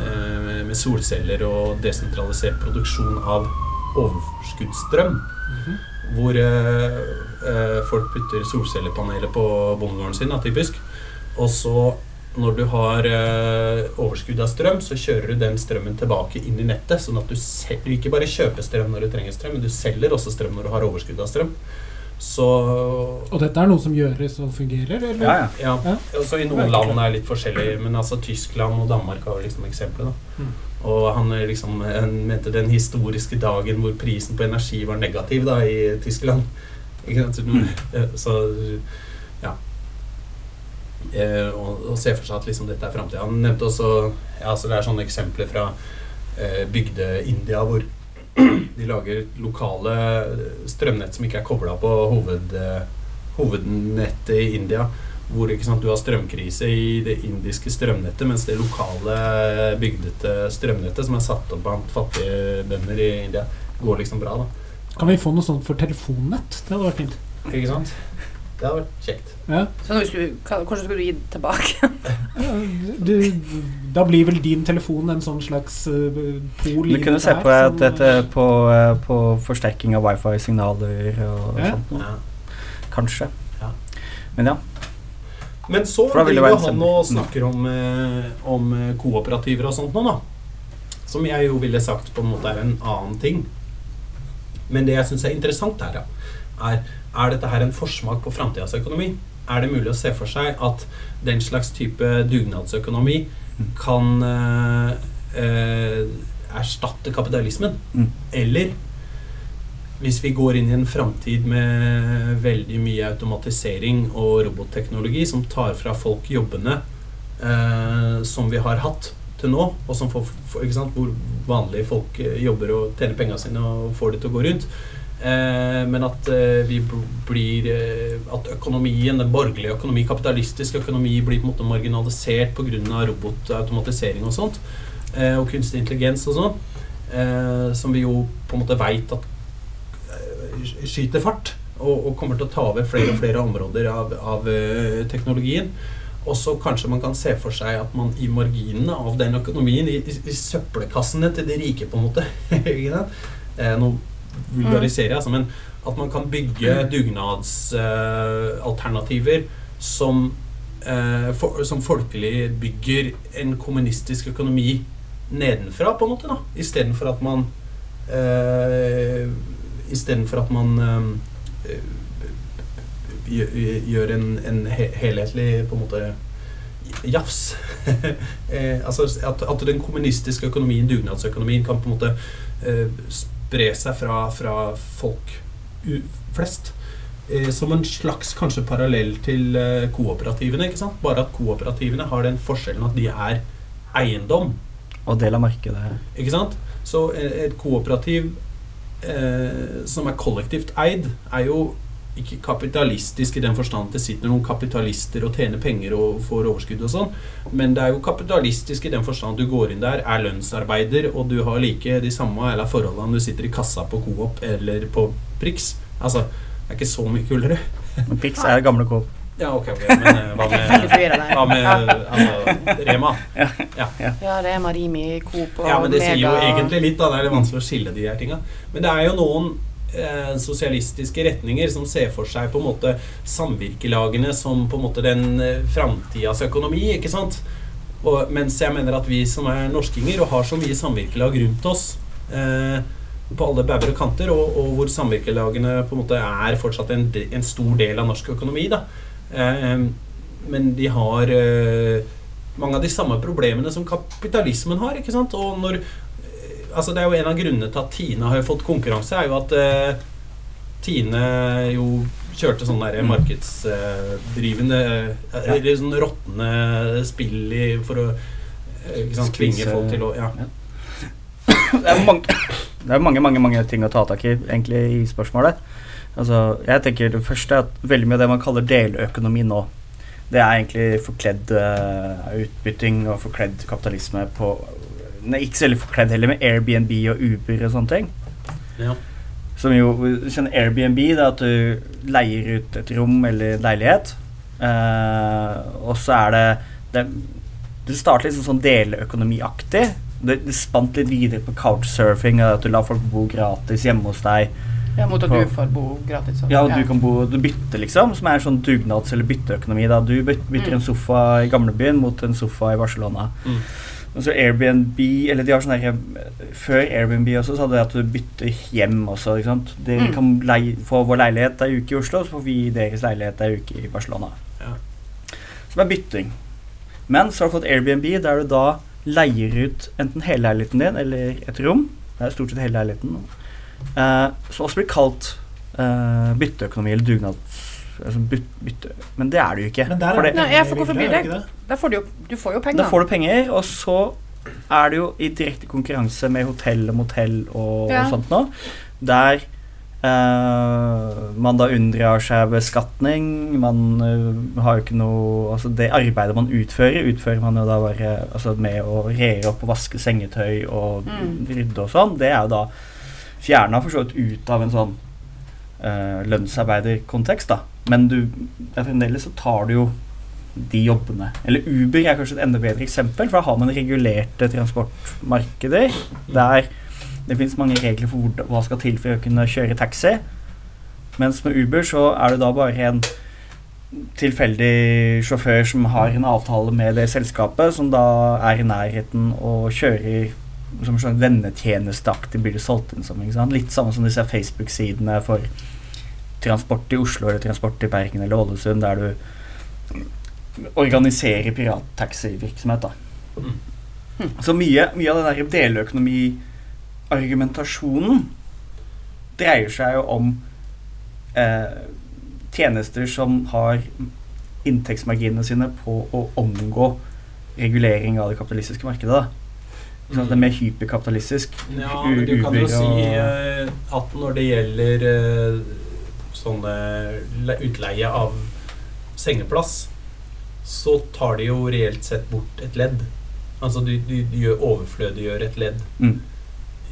eh, med solceller og desentralisert produksjon av overskuddsstrøm. Hvor eh, eh, folk putter solcellepaneler på bondegården sin, da, typisk. Og så, når du har eh, overskudd av strøm, så kjører du den strømmen tilbake inn i nettet. Sånn at du, du ikke bare kjøper strøm når du trenger strøm, men du selger også strøm når du har overskudd av strøm. Så Og dette er noe som gjøres og fungerer, eller? Ja, ja. ja. Ja. Altså, I noen land er det litt forskjellig, men altså Tyskland og Danmark har liksom eksempler. da. Mm. Og han eh, liksom han mente den historiske dagen hvor prisen på energi var negativ da i Tyskland. Ikke sant? Eh, Så. Eh, og, og se for seg at liksom dette er framtida. Han nevnte også ja, altså Det er sånne eksempler fra eh, bygde-India hvor *clears throat* de lager lokale strømnett som ikke er kobla på hoved, eh, hovednettet i India. Hvor ikke sant, du har strømkrise i det indiske strømnettet, mens det lokale bygdete strømnettet som er satt opp blant fattige bønder i India, går liksom bra. da. Kan vi få noe sånt for telefonnett? Det hadde vært fint. Ikke sant? Det hadde vært kjekt. Ja. Så du, hvordan skulle du gi det tilbake? *laughs* Ja, du, da blir vel din telefon en sånn slags uh, pol Du kunne se på deg at som, dette er på, eh, på forsterking av wifi-signaler og Ja. sånt. Ja. Kanskje. Ja. Men ja. Men så vil driver være han og snakker om, eh, om kooperativer og sånt nå, da. Som jeg jo ville sagt på en måte er en annen ting. Men det jeg syns er interessant her, ja, er er dette her en forsmak på framtidas økonomi. Er det mulig å se for seg at den slags type dugnadsøkonomi kan eh, eh, erstatte kapitalismen? Mm. Eller hvis vi går inn i en framtid med veldig mye automatisering og robotteknologi som tar fra folk jobbene eh, som vi har hatt til nå, og som får, for, hvor vanlige folk eh, jobber og tjener pengene sine og får det til å gå rundt. Eh, men at eh, vi blir eh, At økonomien, den borgerlige økonomi, kapitalistisk økonomi, blir på en måte marginalisert pga. robotautomatisering og sånt. Og kunstig intelligens og sånn. Som vi jo på en måte veit at skyter fart. Og, og kommer til å ta over flere og flere områder av, av teknologien. Og så kanskje man kan se for seg at man i marginene av den økonomien, i, i, i søppelkassene til de rike, på en måte *laughs* Nå vulgariserer jeg, altså, men at man kan bygge dugnadsalternativer eh, som, eh, for, som folkelig bygger en kommunistisk økonomi nedenfra, på en måte, da. Istedenfor at man eh, Istedenfor at man eh, gjør en, en helhetlig på en måte jafs. *laughs* eh, altså at, at den kommunistiske økonomien, dugnadsøkonomien, kan på en måte eh, spre seg fra, fra folk flest. Eh, som en slags kanskje parallell til eh, kooperativene. ikke sant? Bare at kooperativene har den forskjellen at de er eiendom. Og del av markedet. Ikke sant? Så eh, et kooperativ eh, som er kollektivt eid, er jo ikke kapitalistisk i den forstand at det sitter noen kapitalister og tjener penger og får overskudd og sånn, men det er jo kapitalistisk i den forstand at du går inn der, er lønnsarbeider, og du har like de samme eller forholdene om du sitter i kassa på Coop eller på Prix. Altså, det er ikke så mye kulere. Men Prix er gamle Coop. Ja, ok, ok, men eh, hva med, hva med altså, Rema? Ja, Rema, Rimi, Coop og Ja, men det sier jo egentlig litt, da. Det er litt vanskelig å skille de her tinga. Men det er jo noen eh, sosialistiske retninger som ser for seg på en måte samvirkelagene som på en måte den eh, framtidas økonomi, ikke sant? Og, mens jeg mener at vi som er norskinger og har så mye samvirkelag rundt oss eh, på alle bauger og kanter, og, og hvor samvirkelagene på en måte er fortsatt en, en stor del av norsk økonomi, da. Eh, men de har eh, mange av de samme problemene som kapitalismen har. ikke sant? Og når, altså Det er jo en av grunnene til at Tine har fått konkurranse, er jo at uh, Tine jo kjørte sånn der markedsdrivende uh, Eller sånn råtne spill i, for å eh, sant, tvinge folk til å ja. Det er mange, det er mange, mange, mange ting å ta tak i egentlig i spørsmålet. Altså, jeg tenker det første er at veldig mye av det man kaller deløkonomi nå, det er egentlig forkledd uh, utbytting og forkledd kapitalisme på Nei, ikke så veldig forkledd heller, med Airbnb og Uber og sånne ting. Ja. Som jo sånn kjenner Airbnb, det er at du leier ut et rom eller leilighet. eh, og så er det Det, det starter litt sånn deleøkonomiaktig. Det, det spant litt videre på couchsurfing, at du lar folk bo gratis hjemme hos deg. Ja, mot at du får bo gratis. og- Ja, og du kan bo Du bytter, liksom, som er en sånn dugnads- eller bytteøkonomi. da Du bytter Mm. en sofa i gamlebyen mot en sofa i Barcelona. Mm. Og så Airbnb Eller de har sånn der Før Airbnb også, så hadde de at du bytter hjem også. ikke sant? Dere Mm. kan leie, få vår leilighet ei uke i Oslo, så får vi deres leilighet ei uke i Barcelona. Ja. Som er bytting. Men så har du fått Airbnb, der du da leier ut enten hele leiligheten din eller et rom. Det er stort sett hele leiligheten. Eh, som også blir kalt eh, bytteøkonomi eller dugnads... Altså byt, bytte. Men det er det jo ikke. Men der For er det, Nei, ja, for hvorfor blir det? det? Da får du jo Du får jo penger. da får du penger, og så er det jo i direkte konkurranse med hotell og motell og, Ja. og sånt nå, der Uh, man da unndrar seg beskatning. Man uh, har jo ikke noe Altså, det arbeidet man utfører, utfører man jo da bare altså med å re opp og vaske sengetøy og Mm. rydde og sånn. Det er jo da fjerna for så vidt ut av en sånn uh, lønnsarbeiderkontekst, da. Men du fremdeles så tar du jo de jobbene. Eller Uber er kanskje et enda bedre eksempel, for da har man regulerte transportmarkeder der det finnes mange regler for hva skal til for å kunne kjøre taxi. Mens med Uber så er det da bare en tilfeldig sjåfør som har en avtale med det selskapet, som da er i nærheten og kjører som en sånn vennetjenesteaktig blir det solgt inn som. Litt samme som disse Facebook-sidene for transport i Oslo eller transport i Bergen eller Ålesund, der du organiserer pirattaxivirksomhet. Mm. Så mye, mye av den der deleøkonomi-argumentasjonen dreier seg jo om eh, tjenester som har inntektsmarginene sine på å omgå regulering av det kapitalistiske markedet. da. Sånn det er mer hyperkapitalistisk. Ja, men du kan jo si eh, at når det gjelder eh, sånne utleie av sengeplass, så tar de jo reelt sett bort et ledd. Altså de, de, de gjør overflødiggjør et ledd Mm.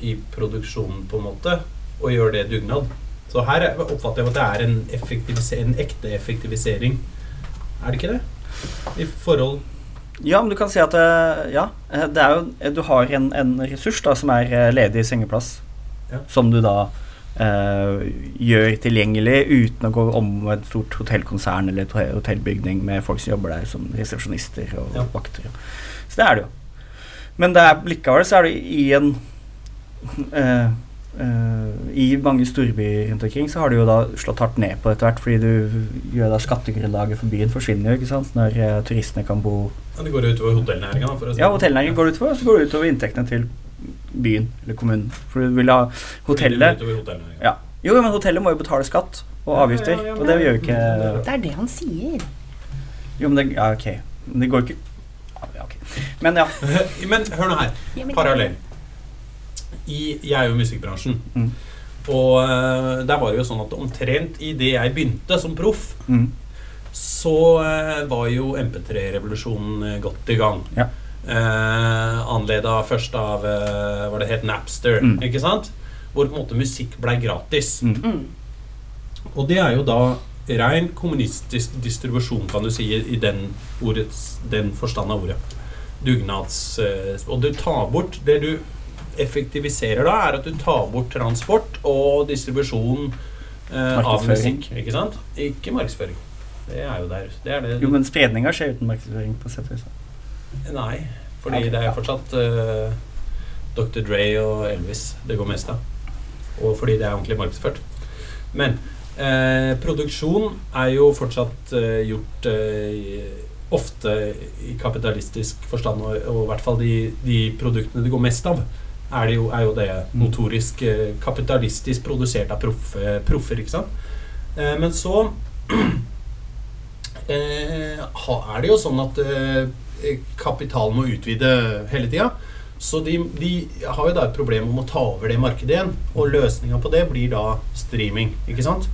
i produksjonen, på en måte, og gjør det dugnad. Så her er- oppfatter jeg at det er en, en ekte effektivisering. Er det ikke det? I forhold Ja, men du kan si at eh, ja, eh, det er jo Du har en, en ressurs da som er ledig ledig sengeplass, Ja. som du da eh, gjør tilgjengelig uten å gå om et stort hotellkonsern eller et hotellbygning med folk som jobber der som resepsjonister og Ja. vakter. Så det er det jo. Men det er likevel så er det i en uh, *laughs* uh, I mange storbyer rundt omkring så har du jo da slått hardt ned på det etter hvert, fordi du gjør da skattegrunnlaget for byen forsvinner jo, ikke sant, når uh, turistene kan bo ja, Det går utover hotellnæringa, for å si ja, hotellnæringen går utover, og så går det utover inntektene til byen eller kommunen. For du vil ha hotellet Det. Ja. Jo, men hotellet må jo betale skatt og avgifter, ja, ja, og det gjør jo Det er det han sier. Jo, men det Ja, ok. Men det går ikke ja, okay. Men ja. *laughs* Men hør nå her. Parallell. I, jeg er jo i musikkbransjen. Mm. Og uh, der var det jo sånn at omtrent idet jeg begynte som proff, Mm. så uh, var jo MP3-revolusjonen eh, godt i gang. Ja. Eh, Anleda først av eh, hva det het Napster, Mm. ikke sant? Hvor på en måte musikk blei gratis. Mm. Mm. Og det er jo da rein kommunistisk distribusjon, kan du si, i den, ordets, den forstand av ordet. Dugnads... eh, og du tar bort Det du effektiviserer da, er at du tar bort transport og distribusjon eh, av musikk. Ikke sant? Ikke markedsføring. Det er jo der. Det er det. Jo, men spredninga skjer uten markedsføring, på sett og vis. Nei, fordi okay. det er fortsatt uh, Dr. Dre og Elvis det går mest av. Og fordi det er ordentlig markedsført. Men eh, produksjon er jo fortsatt eh, gjort eh, ofte i kapitalistisk forstand, og, og i hvert fall de, de produktene det går mest av, er, det jo, er jo det motorisk notorisk eh, kapitalistisk produsert av proffe, proffer, ikke sant? Eh, men så *clears throat* eh, er det jo sånn at kapitalen må utvide hele tida. Så de, de har jo da et problem om å ta over det markedet igjen. Og løsninga på det blir da streaming, ikke sant?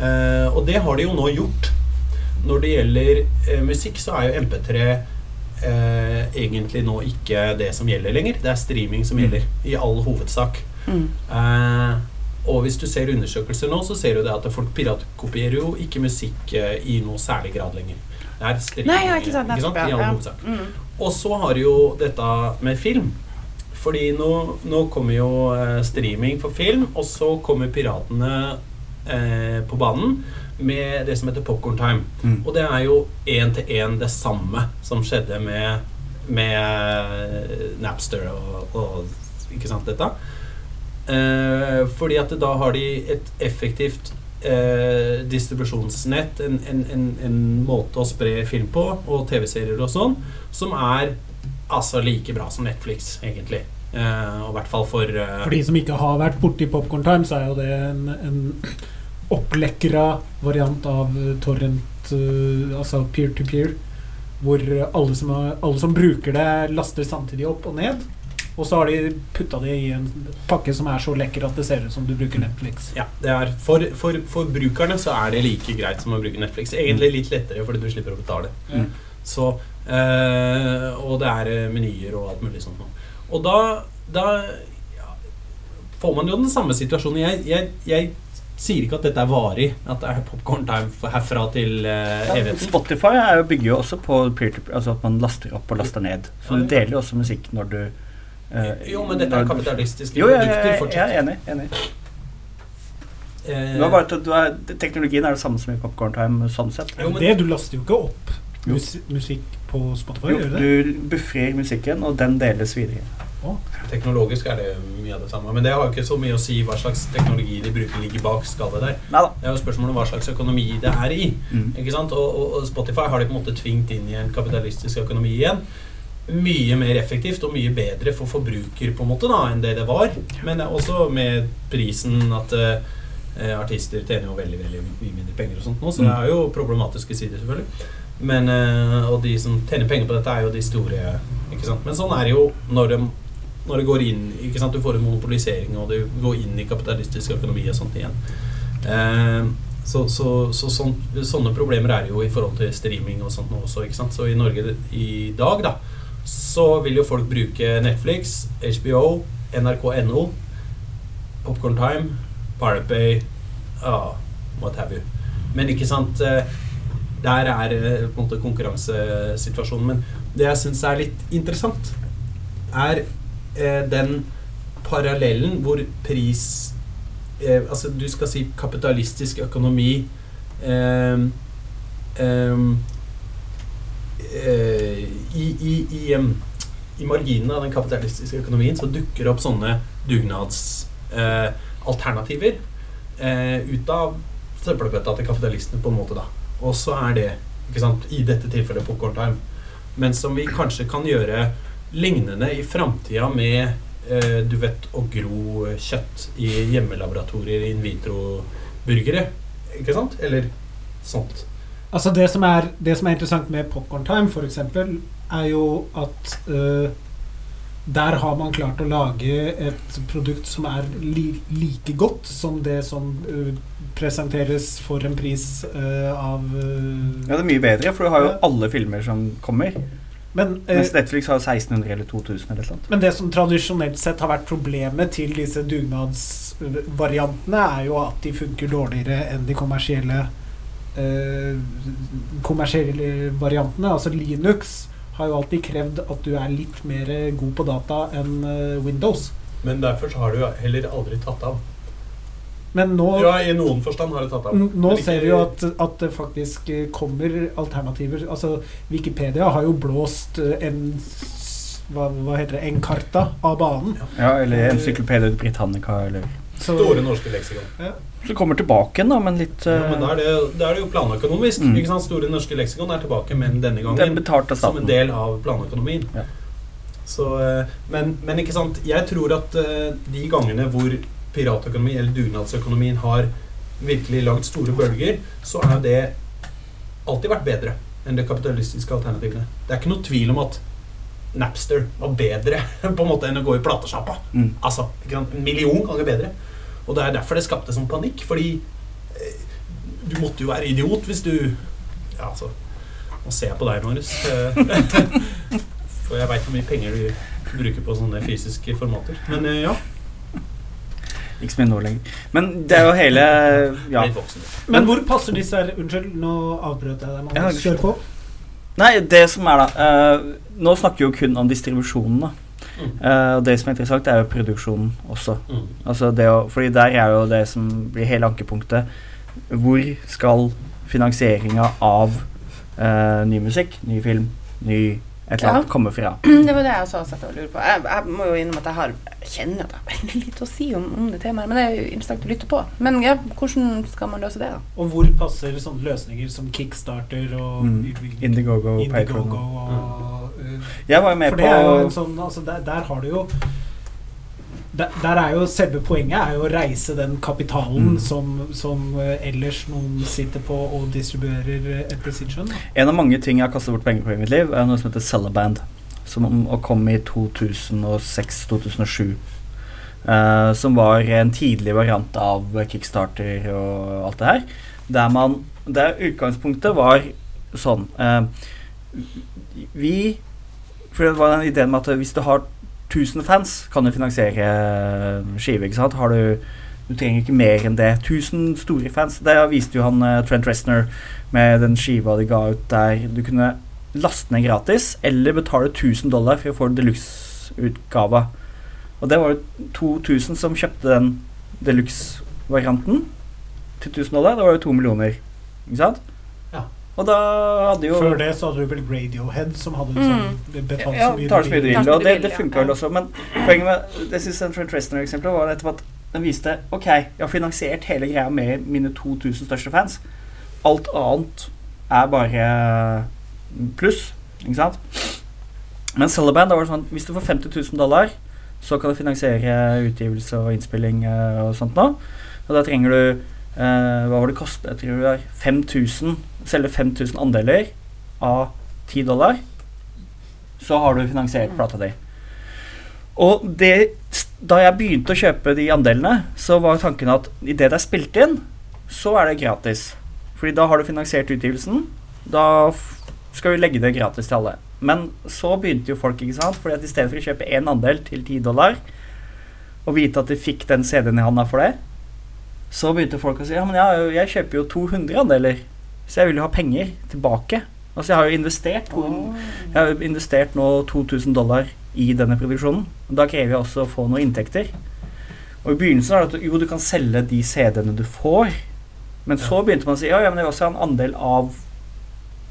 Eh, og det har de jo nå gjort. Når det gjelder eh, musikk, så er jo MP3 eh, egentlig nå ikke det som gjelder lenger. Det er streaming som Mm. gjelder, i all hovedsak. Mm. Eh, og hvis du ser undersøkelser nå, så ser du det at folk piratkopierer jo ikke musikk eh, i noe særlig grad lenger. Det er streaming Nei, ja, ikke sant. ikke sant? i all ja. Mm. Og så har du jo dette med film. Fordi nå, nå kommer jo eh, streaming for film, og så kommer piratene eh, på banen med det som heter Popcorn Time. Mm. Og det er jo én til én det samme som skjedde med, med Napster og, og ikke sant dette. Eh, fordi at da har de et effektivt eh, distribusjonsnett, en, en, en, en måte å spre film på, og TV-serier og sånn, som er altså like bra som Netflix, egentlig. Eh, og i hvert fall for eh, For de som ikke har vært borti Popcorn Time, så er jo det en, en opplekra variant av torrent, eh, altså peer-to-peer, hvor alle som, alle som bruker det, laster samtidig opp og ned. Og så har de putta det i en pakke som er så lekker at det ser ut som du bruker Netflix. Ja, det er for, for, for brukerne så er det like greit som å bruke Netflix. Egentlig litt lettere fordi du slipper å betale. Mm. Så, øh, og det er eh, menyer og alt mulig sånt. Og da, da ja, får man jo den samme situasjonen. Jeg, jeg, jeg sier ikke at dette er varig, at det er popcorn time herfra til uh, evigheten. Spotify er jo, bygger jo også på peer-to-peer, altså at man laster opp og laster ned. Så du deler jo også musikk når du Jo, men dette er kapitalistiske Jo, jeg, jeg, produkter jeg, fortsatt. er enig. enig. Eh, Det var bare at du er, teknologien er det samme som i Popcorn Time sånn sett. Jo, men- det, du laster jo ikke opp Jo. mus musikk på Spotify, Jo, gjør du det? du buffer musikken, og den deles videre. Teknologisk er det mye av det samme. Men det har jo ikke så mye å si hva slags teknologi de bruker ligger bak skallet der. Neida. Det er jo spørsmålet om hva slags økonomi det er i. Mm. Ikke sant? Og, og, og Spotify har de på en måte tvingt inn i en kapitalistisk økonomi igjen. Mye mer effektivt og mye bedre for forbruker på en måte da, enn det det var. Men også med prisen at eh, artister tjener jo veldig veldig mye mindre penger og sånt nå, så det er jo problematiske sider, selvfølgelig. Men, eh, og de som tjener penger på dette, er jo de store. Ikke sant? Men sånn er det jo når det, når det går inn ikke sant? Du får en monopolisering, og du går inn i kapitalistisk økonomi og sånt igjen. Eh, så så, så sånn, sånne problemer er det jo i forhold til streaming og sånt nå også. Ikke sant? Så i Norge i dag, da, så vil jo folk bruke Netflix, HBO, NRK.no, Popcorn Time, Pirate Bay, ah, what have you. Men ikke sant eh, Der er eh, på en måte konkurransesituasjonen. Men det jeg syns er litt interessant, er eh, den parallellen hvor pris eh, Altså, du skal si kapitalistisk økonomi eh, eh, I, i, i, I marginene av den kapitalistiske økonomien så dukker det opp sånne dugnadsalternativer eh, ut av søppelbøtta til kapitalistene, på en måte, da. Og så er det, ikke sant, i dette tilfellet Popcorn Time, men som vi kanskje kan gjøre lignende i framtida med eh, du vet, å gro kjøtt i hjemmelaboratorier, in vitro-burgere. Ikke sant? Eller sånt. Altså det som er, det som er interessant med Popcorn Time, eksempel, er jo at uh, der har man klart å lage et produkt som er li like godt som det som uh, presenteres for en pris uh, av Ja, det er mye bedre, for du har jo alle filmer som kommer. men, Mens Netflix har 1600 eller 2000 eller noe. men det som tradisjonelt sett har vært problemet til disse dugnadsvariantene, er jo at de funker dårligere enn de kommersielle kommersielle variantene. Altså Linux har jo alltid krevd at du er litt mer god på data enn øh, Windows. Men derfor så har du heller aldri tatt av. Men nå, Ja, i noen forstand har det tatt av. nå ikke- ser vi jo at, at det faktisk eh, kommer alternativer. Altså Wikipedia har jo blåst eh, en hva, hva heter det, Encarta av banen. Ja, eller Encyclopedia Britannica, eller Store norske leksikon. Så kommer tilbake igjen, da, men litt Ja, men da er det, da er det jo planøkonomisk. Mm. Ikke sant? Store norske leksikon er tilbake, men denne gangen som en del av planøkonomien. Ja. Så, eh, men, men ikke sant, jeg tror at eh, de gangene hvor piratøkonomi eller dugnadsøkonomien har virkelig lagd store bølger, så har det alltid vært bedre enn det kapitalistiske alternativene. Det er ikke noe tvil om at Napster var bedre *laughs* på en måte enn å gå i platesjappa. Mm. Altså. En million ganger bedre. Og det er derfor det skapte sånn panikk, fordi eh, du måtte jo være idiot hvis du Ja, altså Nå ser jeg på deg, Marius. Eh, *laughs* For jeg veit hvor mye penger du bruker på sånne fysiske formater. Men eh, ja. Ikke så mye nå lenger. Men det er jo hele Ja. Men hvor passer disse her Unnskyld, nå avbrøt jeg deg. Kjør på. Nei, det som er da uh, Nå snakker vi jo kun om distribusjonen, da. Mm. Eh, og det som er interessant, er jo produksjonen også. Mm. Altså det å, fordi der er jo det som blir hele ankepunktet. Hvor skal finansieringa av uh, ny musikk, ny film, ny et eller annet Ja. komme fra? *clears throat* Det var det jeg også satt og lurte på. Jeg, jeg må jo innrømme at jeg har jeg kjenner at jeg har veldig lite å si om, om det temaet, men det er jo interessant å lytte på. Men ja, hvordan skal man løse det, da? Og hvor passer sånne løsninger som Kickstarter og Mm. Indiegogo, Indiegogo og, og uh, Jeg var jo med på sånn altså der, der har du jo der, der er jo Selve poenget er jo å reise den kapitalen Mm. som, som eh, ellers noen sitter på og distribuerer eh, etter sitt skjønn. En av mange ting jeg har kastet bort penger på i mitt liv, er noe som heter Cellaband. Som kom i 2006-2007. Uh, som var en tidlig variant av Kickstarter og alt det her. Der man Der utgangspunktet var sånn uh, Vi For det var den ideen med at hvis du har 1000 fans, kan du finansiere skive. ikke sant? Har du du trenger ikke mer enn det. 1000 store fans. Det viste jo han eh, Trent Reznor med den skiva de ga ut der du kunne laste ned gratis, eller betale 1000 dollar for å få deluxe-utgava. Og det var jo 2000 som kjøpte den deluxe-varianten til 1000 dollar. Det var jo to millioner. Ikke sant? Ja. Og da hadde jo Før det så hadde du vel Radiohead som hadde en Mm. sånn betalt ja, så mye tar så mye vil, og det, det Ja. funka vel også. Men poenget med det jeg Trent Reznor-eksempelet var nettopp at den viste ok, jeg har finansiert hele greia med mine 2000 største fans. Alt annet er bare pluss, ikke sant? Men Cellaband, da var det sånn hvis du får 50 000 dollar, så kan du finansiere utgivelse og innspilling eh, og sånt nå. Og da trenger du eh, Hva var det kostet? Jeg tror det var 5000 Selge 5000 andeler av 10 dollar, så har du finansiert plata di. Og det, da jeg begynte å kjøpe de andelene, så var tanken at idet det er spilt inn, så er det gratis. Fordi da har du finansiert utgivelsen. Da skal vi legge det gratis til alle. Men så begynte jo folk, ikke sant? Fordi at i stedet for å kjøpe én andel til 10 dollar, og vite at de fikk den CD-en i handa for det, så begynte folk å si ja, men jeg, jeg kjøper jo 200 andeler, så jeg vil jo ha penger tilbake. Altså jeg har jo investert Jeg har investert nå 2000 dollar i denne produksjonen. Da krever jeg også å få noen inntekter. Og i begynnelsen var det at jo, du kan selge de CD-ene du får. Men så begynte man å si ja, ja, men jeg vil også ha en andel av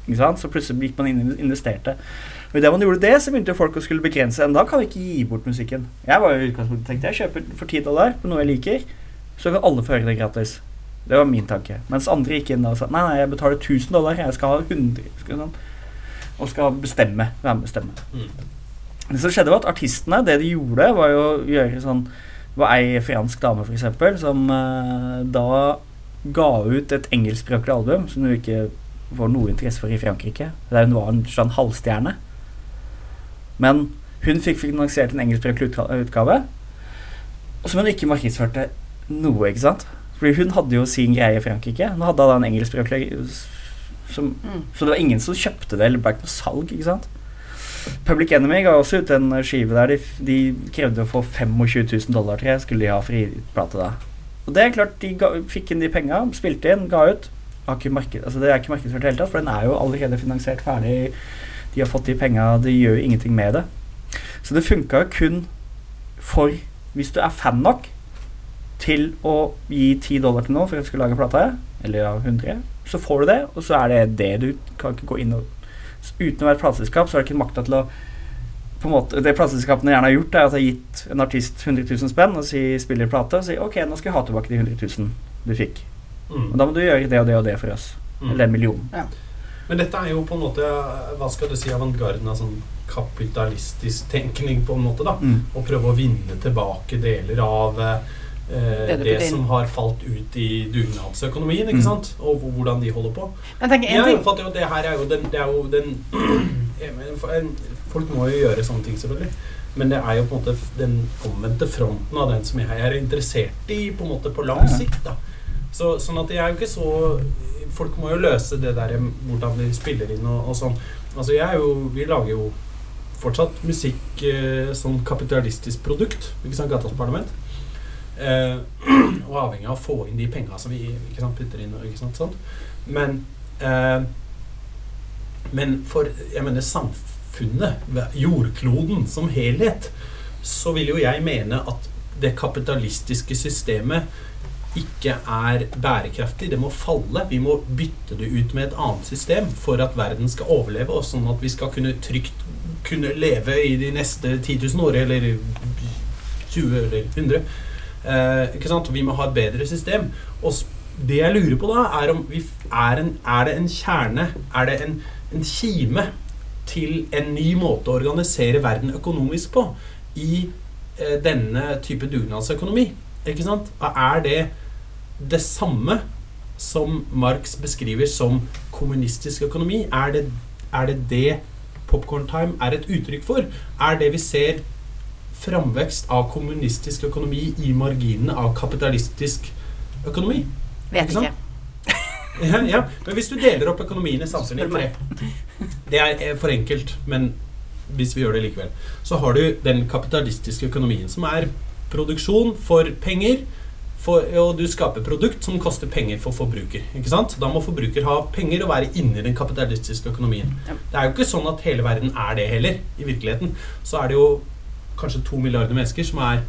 Ikke sant? Så plutselig gikk man inn og investerte. Og idet man gjorde det, så begynte folk å skulle begrense. Men da kan vi ikke gi bort musikken. Jeg var jo i utgangspunktet tenkte jeg kjøper for 10 dollar på noe jeg liker, så kan alle få høre det gratis. Det var min tanke. Mens andre gikk inn og sa nei, nei, jeg betaler 1000 dollar, jeg skal ha 100 skal sånn, og skal bestemme. Være med bestemme. Mm. Det som skjedde var at Artistene, det de gjorde, var jo å gjøre sånn Det var ei fransk dame, eksempel, som eh, da ga ut et engelskspråklig album som hun ikke får noe interesse for i Frankrike. Der hun var en sånn halvstjerne. Men hun fikk finansiert en engelskspråklig utgave, som hun ikke markedsførte noe, ikke sant? Fordi hun hadde jo sin greie i Frankrike. Hun hadde da en engelskspråklig som Mm. Så det var ingen som kjøpte det, eller ble ikke noe salg, ikke sant? Public Enemy ga også ut en skive der de, de krevde å få 25 000 dollar til jeg, skulle de ha friplate da. Og det er klart, de ga, fikk inn de penga, spilte inn, ga ut. Marked, altså det er ikke markedsført i det hele tatt, for den er jo allerede finansiert ferdig. De har fått de penga, de gjør jo ingenting med det. Så det funka kun for hvis du er fan nok til å gi 10 dollar til noen for at du skal lage plate, eller ja, 100, så får du det, og så er det det. Du kan ikke gå inn og så Uten å være et plateselskap, så har du ikke makta til å på en måte, Det plateselskapene gjerne har gjort, er at de har gitt en artist 100 000 spenn og si, spiller plate og sier ok, nå skal jeg ha tilbake de 100 000 du fikk. Mm. Og da må du gjøre det og det og det for oss. Mm. Eller en million. Men dette er jo på en måte Hva skal du si, avantgarden av sånn kapitalistisk tenkning, på en måte, da. Mm. Å prøve å vinne tilbake deler av eh, Det det som har falt ut i dugnadsøkonomien, ikke Mm. sant? Og hvordan de holder på. Men tenk en Jeg ting jo det her er jo den, det er jo den *clears throat* mener, Folk må jo gjøre sånne ting, selvfølgelig. Men det er jo på en måte den omvendte fronten av den som jeg er interessert i på en måte på lang sikt. da så, Sånn at jeg er jo ikke så Folk må jo løse det der hvordan de spiller inn og, og sånn. Altså jeg er jo Vi lager jo fortsatt musikk eh, som kapitalistisk produkt. Ikke sant, Gatas Parlament. Eh, *clears throat* og avhengig av å få inn de penga som vi sant, putter inn. Sant, sånt. Men eh, Men for jeg mener samfunnet, jordkloden som helhet, så vil jo jeg mene at det kapitalistiske systemet ikke er bærekraftig. Det må falle. Vi må bytte det ut med et annet system for at verden skal overleve, og sånn at vi skal kunne trygt kunne leve i de neste 10 000 årene, eller 20 eller 100. Eh? Vi må ha et bedre system. Og det jeg lurer på da, er om vi er, en, er det en kjerne, er det en, en kime til en ny måte å organisere verden økonomisk på i eh, denne type dugnadsøkonomi? Ikke sant? Er det det samme som Marx beskriver som kommunistisk økonomi? Er det er det, det Popcorn Time er et uttrykk for? Er det vi ser framvekst av kommunistisk økonomi i marginene av kapitalistisk økonomi? Vet Ikke ikke. Ja, *laughs* ja. Men hvis du deler opp økonomien i samfunnet i tre Det er eh, for enkelt, men hvis vi gjør det likevel, så har du den kapitalistiske økonomien, som er produksjon for penger. For, og du skaper produkt som koster penger for forbruker. ikke sant? Da må forbruker ha penger og være inni den kapitalistiske økonomien. Det er jo ikke sånn at hele verden er det heller. I virkeligheten så er det jo kanskje to milliarder mennesker som er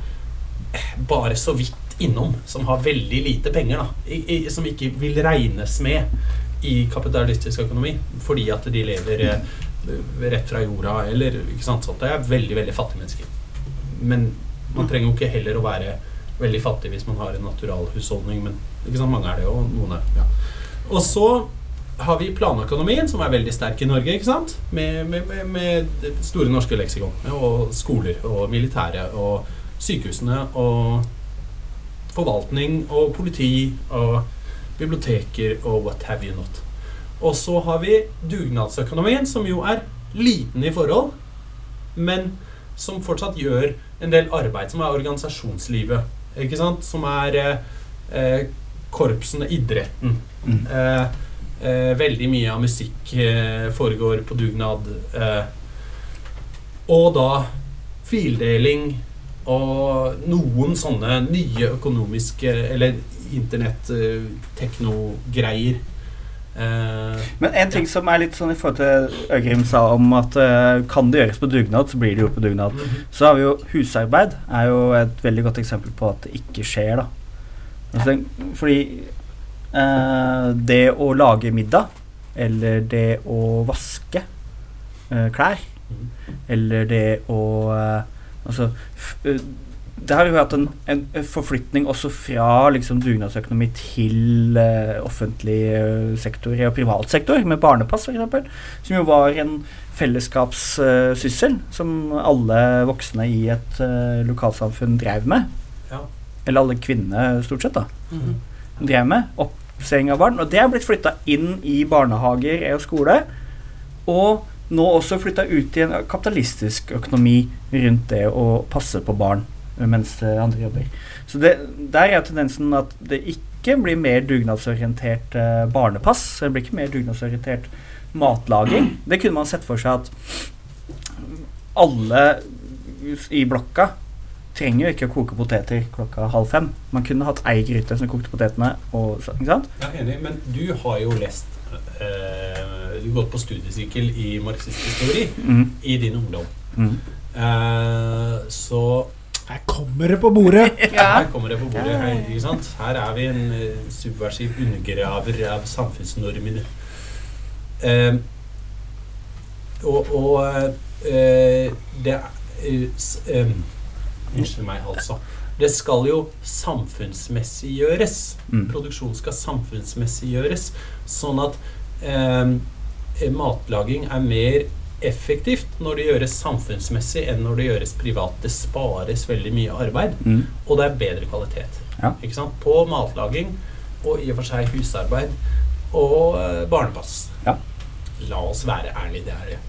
eh, bare så vidt innom, som har veldig lite penger, da. I, i, som ikke vil regnes med i kapitalistisk økonomi, fordi at de lever eh, rett fra jorda, eller ikke sant, sånt. Det er veldig, veldig fattige mennesker. Men man trenger jo ikke heller å være veldig fattig hvis man har en naturalhusholdning, men ikke sant, mange er det jo, noen er ja. Og så har vi planøkonomien, som er veldig sterk i Norge, ikke sant? Med, med, med, Store norske leksikon, og skoler, og militære, og sykehusene, og forvaltning, og politi, og biblioteker, og what have you not. Og så har vi dugnadsøkonomien, som jo er liten i forhold, men som fortsatt gjør en del arbeid, som er organisasjonslivet. Ikke sant? Som er eh, eh, korpsene, idretten. Mm. Eh, veldig mye av musikk eh, foregår på dugnad. Eh, og da fildeling og noen sånne nye økonomiske Eller internett-teknogreier. Eh, Men en ting som er litt sånn i forhold til Øgrim sa om at eh, kan det gjøres på dugnad, så blir det gjort på dugnad. mhm. Så har vi jo husarbeid, er jo et veldig godt eksempel på at det ikke skjer, da. Altså, den- fordi eh, det å lage middag, eller det å vaske eh, klær, Mhm. eller det å eh, Altså eh, det har jo hatt en, en forflytning også fra liksom, dugnadsøkonomi til eh, offentlig eh, sektor og privat sektor, med barnepass f.eks., som jo var en fellesskapssyssel som alle voksne i et eh, lokalsamfunn drev med. Ja. Eller alle kvinnene, stort sett, da. Mhm. Drev med. Oppsering av barn. Og det er blitt flytta inn i barnehager og skole. Og nå også flytta ut i en kapitalistisk økonomi rundt det å passe på barn mens andre jobber. Så det, der er tendensen at det ikke blir mer dugnadsorientert eh, barnepass. Det blir ikke mer dugnadsorientert matlaging. Det kunne man sett for seg at alle i blokka trenger jo ikke å koke poteter klokka halv fem. Man kunne hatt ei gryte som kokte potetene. Og, ikke sant? Jeg er enig, men du har jo lest eh, Du har gått på studiesykkel i marxisthistorie Mm, i din ungdom. mm. Eh, så Her kommer det på bordet! *laughs* Ja. her kommer det på bordet. Her, ikke sant? her er vi en eh, subversiv undergraver av samfunnsnormene. Eh, og og eh, det er eh, eh, Unnskyld meg, altså. Det skal jo samfunnsmessiggjøres. Mm. Produksjon skal samfunnsmessiggjøres. Sånn at eh, matlaging er mer effektivt når det gjøres samfunnsmessig enn når det gjøres privat. Det spares veldig mye arbeid, Mm. og det er bedre kvalitet. Ja. Ikke sant? På matlaging og i og for seg husarbeid og eh, barnepass. Ja. La oss være ærlige, det er det.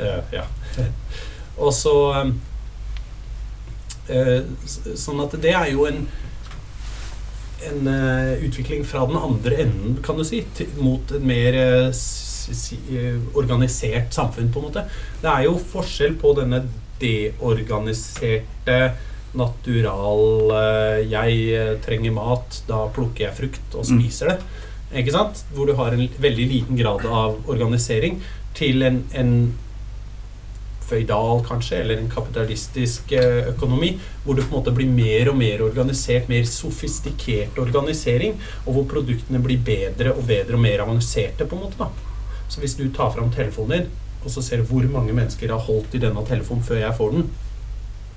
Uh, ja. *laughs* og så s- Sånn at det er jo en en eh, utvikling fra den andre enden, kan du si, mot et mer eh, eh, organisert samfunn, på en måte. Det er jo forskjell på denne deorganiserte natural eh, Jeg eh, trenger mat, da plukker jeg frukt og Mm. spiser det. Ikke sant? Hvor du har en veldig liten grad av organisering til en, en føydal, kanskje, eller en kapitalistisk eh, økonomi, hvor det på en måte blir mer og mer organisert, mer sofistikert organisering, og hvor produktene blir bedre og bedre og mer avanserte, på en måte. da. Så hvis du tar fram telefonen din, og så ser du hvor mange mennesker har holdt i denne telefonen før jeg får den,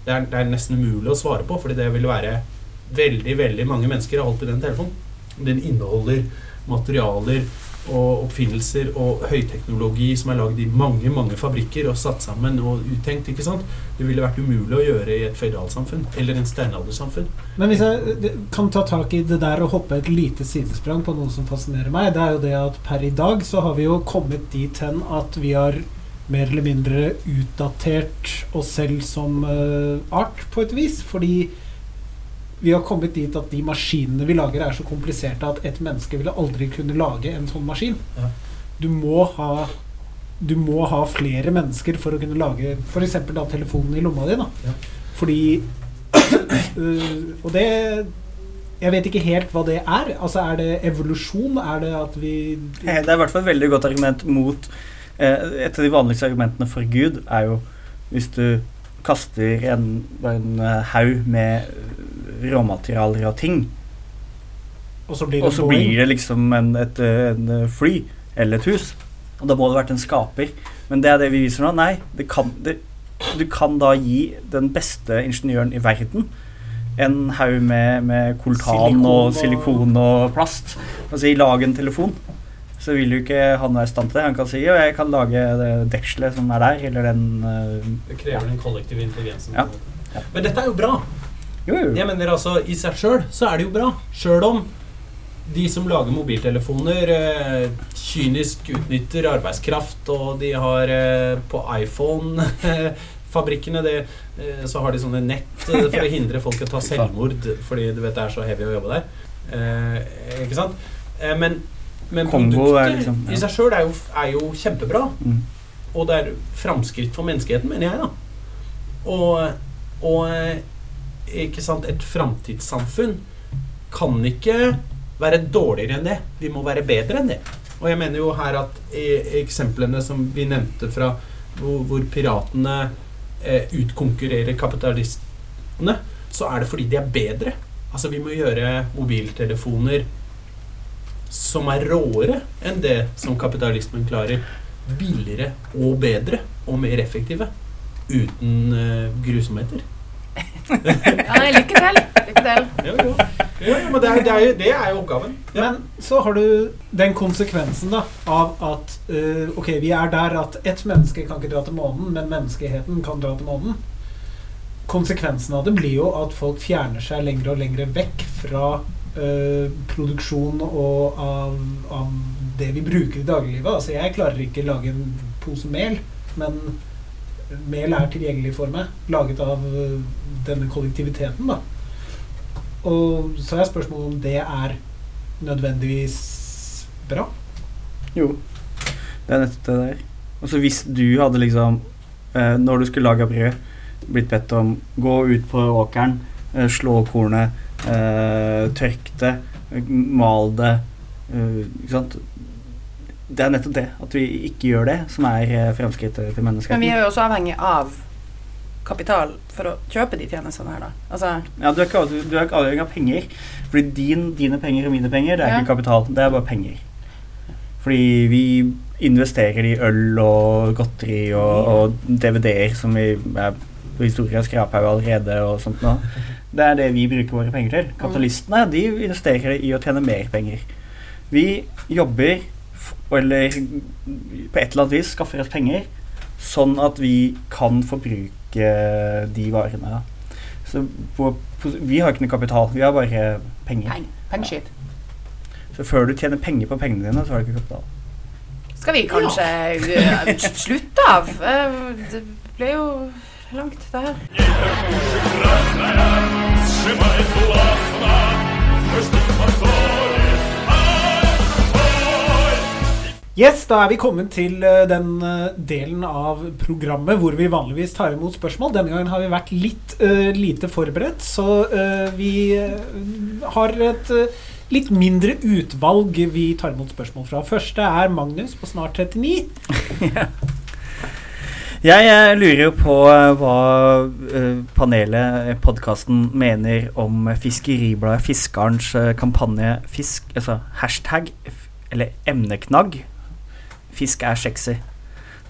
det er, det er nesten umulig å svare på, fordi det vil være veldig, veldig mange mennesker har holdt i den telefonen. Den inneholder materialer og oppfinnelser og høyteknologi som er lagd i mange mange fabrikker og satt sammen og uttenkt. ikke sant? Det ville vært umulig å gjøre i et føydalsamfunn eller en steinaldersamfunn. Men hvis jeg kan ta tak i det der og hoppe et lite sidesprang på noe som fascinerer meg, det er jo det at per i dag så har vi jo kommet dit hen at vi har mer eller mindre utdatert oss selv som uh, art, på et vis. Fordi vi har kommet dit at de maskinene vi lager, er så kompliserte at et menneske ville aldri kunne lage en sånn maskin. Ja. Du må ha du må ha flere mennesker for å kunne lage f.eks. telefonen i lomma di. Ja. Fordi øh, Og det Jeg vet ikke helt hva det er. Altså Er det evolusjon? Er det at vi Eh, Det er i hvert fall et veldig godt argument mot eh, Et av de vanligste argumentene for Gud er jo hvis du kaster en, en eh, haug med råmaterialer og ting, Og så blir det så blir det liksom en, et, en eh, fly eller et hus. Og da må det ha vært en skaper. Men det er det vi viser nå. Nei, det kan, det, du kan da gi den beste ingeniøren i verden en haug med, med koltan Silikon og og- silikon og plast og si 'lag en telefon'. Så vil jo ikke han være i stand til det. Han kan si 'jo, jeg kan lage det dekselet som er der', eller den uh, Det krever den kollektive intelligensen. Ja. Ja. Men dette er jo bra. Jo, jo. Jeg mener altså, I seg sjøl så er det jo bra. Sjøl om de som lager mobiltelefoner, eh, kynisk utnytter arbeidskraft, og de har eh, på iPhone-fabrikkene *laughs* eh, så har de sånne nett eh, for *laughs* å hindre folk å ta selvmord, fordi du vet det er så heavy å jobbe der. Eh, ikke sant? Eh, men, men produktet liksom, ja. i seg sjøl er, er jo kjempebra. Mm. Og det er framskritt for menneskeheten, mener jeg, da. Og, og sant, et framtidssamfunn kan ikke være dårligere enn det. Vi må være bedre enn det. Og jeg mener jo her at eksemplene som vi nevnte fra hvor, hvor piratene eh, utkonkurrerer kapitalistene, så er det fordi de er bedre. Altså vi må gjøre mobiltelefoner som er råere enn det som kapitalismen klarer. Billigere og bedre og mer effektive. Uten eh, grusomheter. Ja, lykke til. Lykke til. Ja, ja. ja, ja men det er, det, er jo, det er jo oppgaven. Ja. Men så har du den konsekvensen da av at uh, Ok, vi er der at ett menneske kan ikke dra til månen, men menneskeheten kan dra til månen. Konsekvensen av det blir jo at folk fjerner seg lenger og lenger vekk fra uh, produksjon og av, av det vi bruker i dagliglivet. Altså, jeg klarer ikke lage en pose mel, men mel er tilgjengelig for meg, laget av eh, denne kollektiviteten, da. Og så er spørsmålet om det er nødvendigvis bra. Jo, det er nettopp det der. Altså hvis du hadde liksom eh, Når du skulle lage brød, blitt bedt om gå ut på åkeren, eh, slå kornet, eh, tørk det, eh, mal det eh, Ikke sant? Det er nettopp det, at vi ikke gjør det, som er eh, fremskrittet til Men vi er jo også avhengig av kapital for å kjøpe de tjenestene her, da. Altså, Ja, du er ikke, du, er ikke avhengig av penger. Fordi din, dine penger og mine penger, det er Ja. ikke kapital. Det er bare penger. Fordi vi investerer i øl og godteri og, og DVD-er som vi er på historia skraphaug allerede og sånt noe. Det er det vi bruker våre penger til. Kapitalistene de investerer i å tjene mer penger. Vi jobber eller på et eller annet vis skaffer oss penger sånn at vi kan forbruke de varene. Så på, på, vi har ikke noe kapital, vi har bare penger. peng, pengeskitt. Så før du tjener penger på pengene dine, så har du ikke kapital. Skal vi kanskje ja. slutte av? Eh, Det ble jo langt, det her. Yes, da er vi kommet til eh, den eh, delen av programmet hvor vi vanligvis tar imot spørsmål. Denne gangen har vi vært litt uh, lite forberedt, så uh, vi har et uh, litt mindre utvalg vi tar imot spørsmål fra. Første er Magnus på snart 39. *laughs* Jeg lurer jo på hva panelet, podkasten, mener om Fiskeribladet Fiskerens eh, kampanje fisk, altså hashtag, eller emneknagg, fisk er sexy.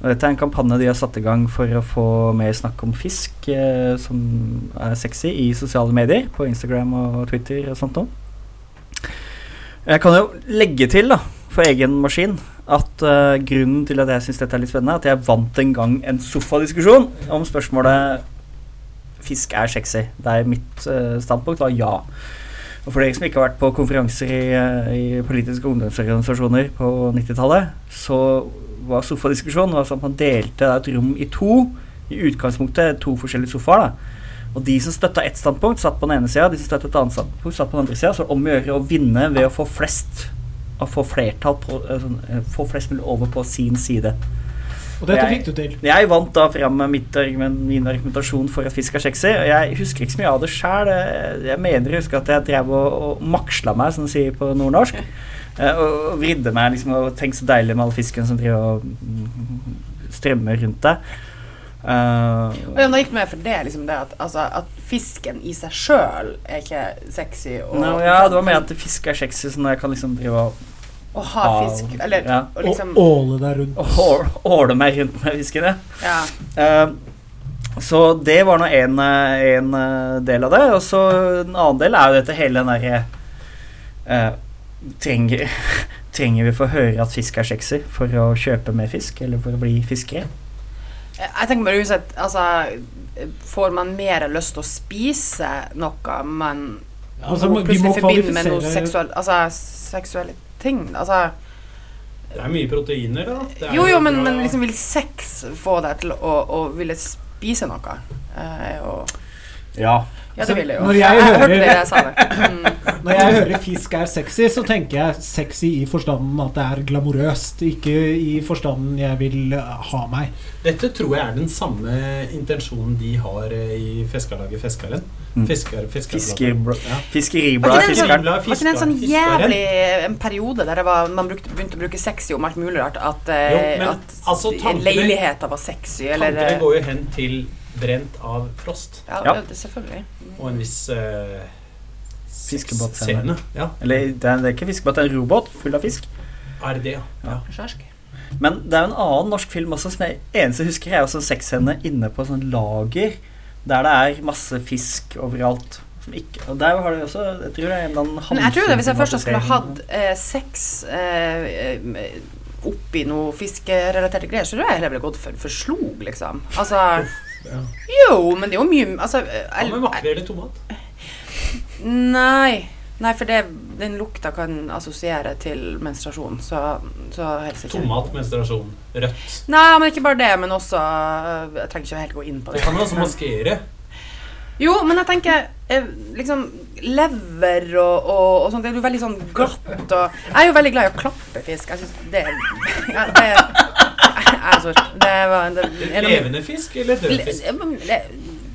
Og dette er en kampanje de har satt i gang for å få mer snakk om fisk eh, som er sexy i sosiale medier, på Instagram og Twitter og sånt noe. Jeg kan jo legge til, da, for egen maskin, at eh, grunnen til at jeg syns dette er litt spennende, at jeg vant en gang en sofadiskusjon om spørsmålet fisk er sexy. Der mitt eh, standpunkt var ja. Og for dere som ikke har vært på konferanser i, eh, i politiske ungdomsorganisasjoner på 90-tallet, så var sofadiskusjon var sånn at man delte et rom i to. I utgangspunktet to forskjellige sofaer. da. Og de som støtta ett standpunkt, satt på den ene sida. De som støtta et annet standpunkt, satt på den andre sida. Så om å gjøre å vinne ved å få flest å få flertall på eh, sånn, eh, Få flest mulig over på sin side. Og dette Jeg- fikk du til. Jeg vant da med mitt argument, min argumentasjon for at fisk er sexy. og Jeg husker ikke så mye av det sjøl. Jeg mener jeg husker at jeg drev og, og maksla meg, som de sier på nordnorsk. eh, Og, og vridde meg liksom og tenkte så deilig med all fisken som driver og mm, strømmer rundt deg. Uh, Og ja, da gikk det med for det, liksom det at, altså, at fisken i seg sjøl er ikke sexy. Og, no, ja, det var mer at fisk er sexy, så når jeg kan liksom drive og, Å ha fisk, eller Ja. å liksom Å åle deg rundt. Å åle meg rundt med fisken. Ja. Ja. Eh, så det var nå en, eh, en eh, del av det. Og så en annen del er jo dette hele den derre uh, trenger, *laughs* trenger vi få høre at fisk er sexy for å kjøpe mer fisk, eller for å bli fiskere? Jeg tenker bare uansett Altså, får man mer lyst til å spise noe man Altså, plutselig forbinder med noe seksuelt altså, seksuelle ting. Altså, Det er mye proteiner, da. Det er jo, jo, men, men liksom vil sex få deg til å, å ville spise noe? Eh, og, Ja. Ja, det vil jeg jo. når jeg jeg, hører- hørte det jeg sa det. Mm. *laughs* Når jeg hører fisk er sexy, så tenker jeg sexy i forstanden at det er glamorøst. Ikke i forstanden jeg vil uh, ha meg. Dette tror jeg er den samme intensjonen de har eh, i Fiskarlaget Fiskaren. Mm. Fisker. Fiskerbla- Ja. Fiskeribladet Fiskeren. Var ikke det en sånn jævlig en periode der det var, man brukte, begynte å bruke sexy om alt mulig rart? At, eh, Jo, men at altså, tankene- leiligheter var sexy, eller Tankene eh, går jo hen til brent av frost Ja, det, det- selvfølgelig. og en viss uh, Fiskebåtscene. Ja, Eller det er, det er ikke fiskebåt, det er en robåt full av fisk. er det det? Ja. ja. Men det er en annen norsk film også som jeg eneste husker, er også en sexscene inne på sånn lager der det er masse fisk overalt. Som ikke, og der har de også Jeg tror det er en eller annen Men jeg tror det hvis jeg først skulle hatt eh, sex eh, eh, oppi noe fiskerelaterte greier, så tror jeg heller ville gått for, for slog, liksom. Altså Ja. Jo, men det er jo mye altså, eh, Hva med makrell i tomat? Nei. Nei, for det, den lukta kan assosiere til menstruasjon, så, så helst ikke. Tomat, menstruasjon, rødt. Nei, men ikke bare det, men også øh, Jeg trenger ikke helt gå inn på Det det. kan man også maskere. Jo, men jeg tenker eh, liksom lever og, og, og sånt, det er jo veldig sånn glatt og Jeg er jo veldig glad i å klappe fisk. Jeg syns det ja, det, altså, det var det, en Levende fisk eller død fisk?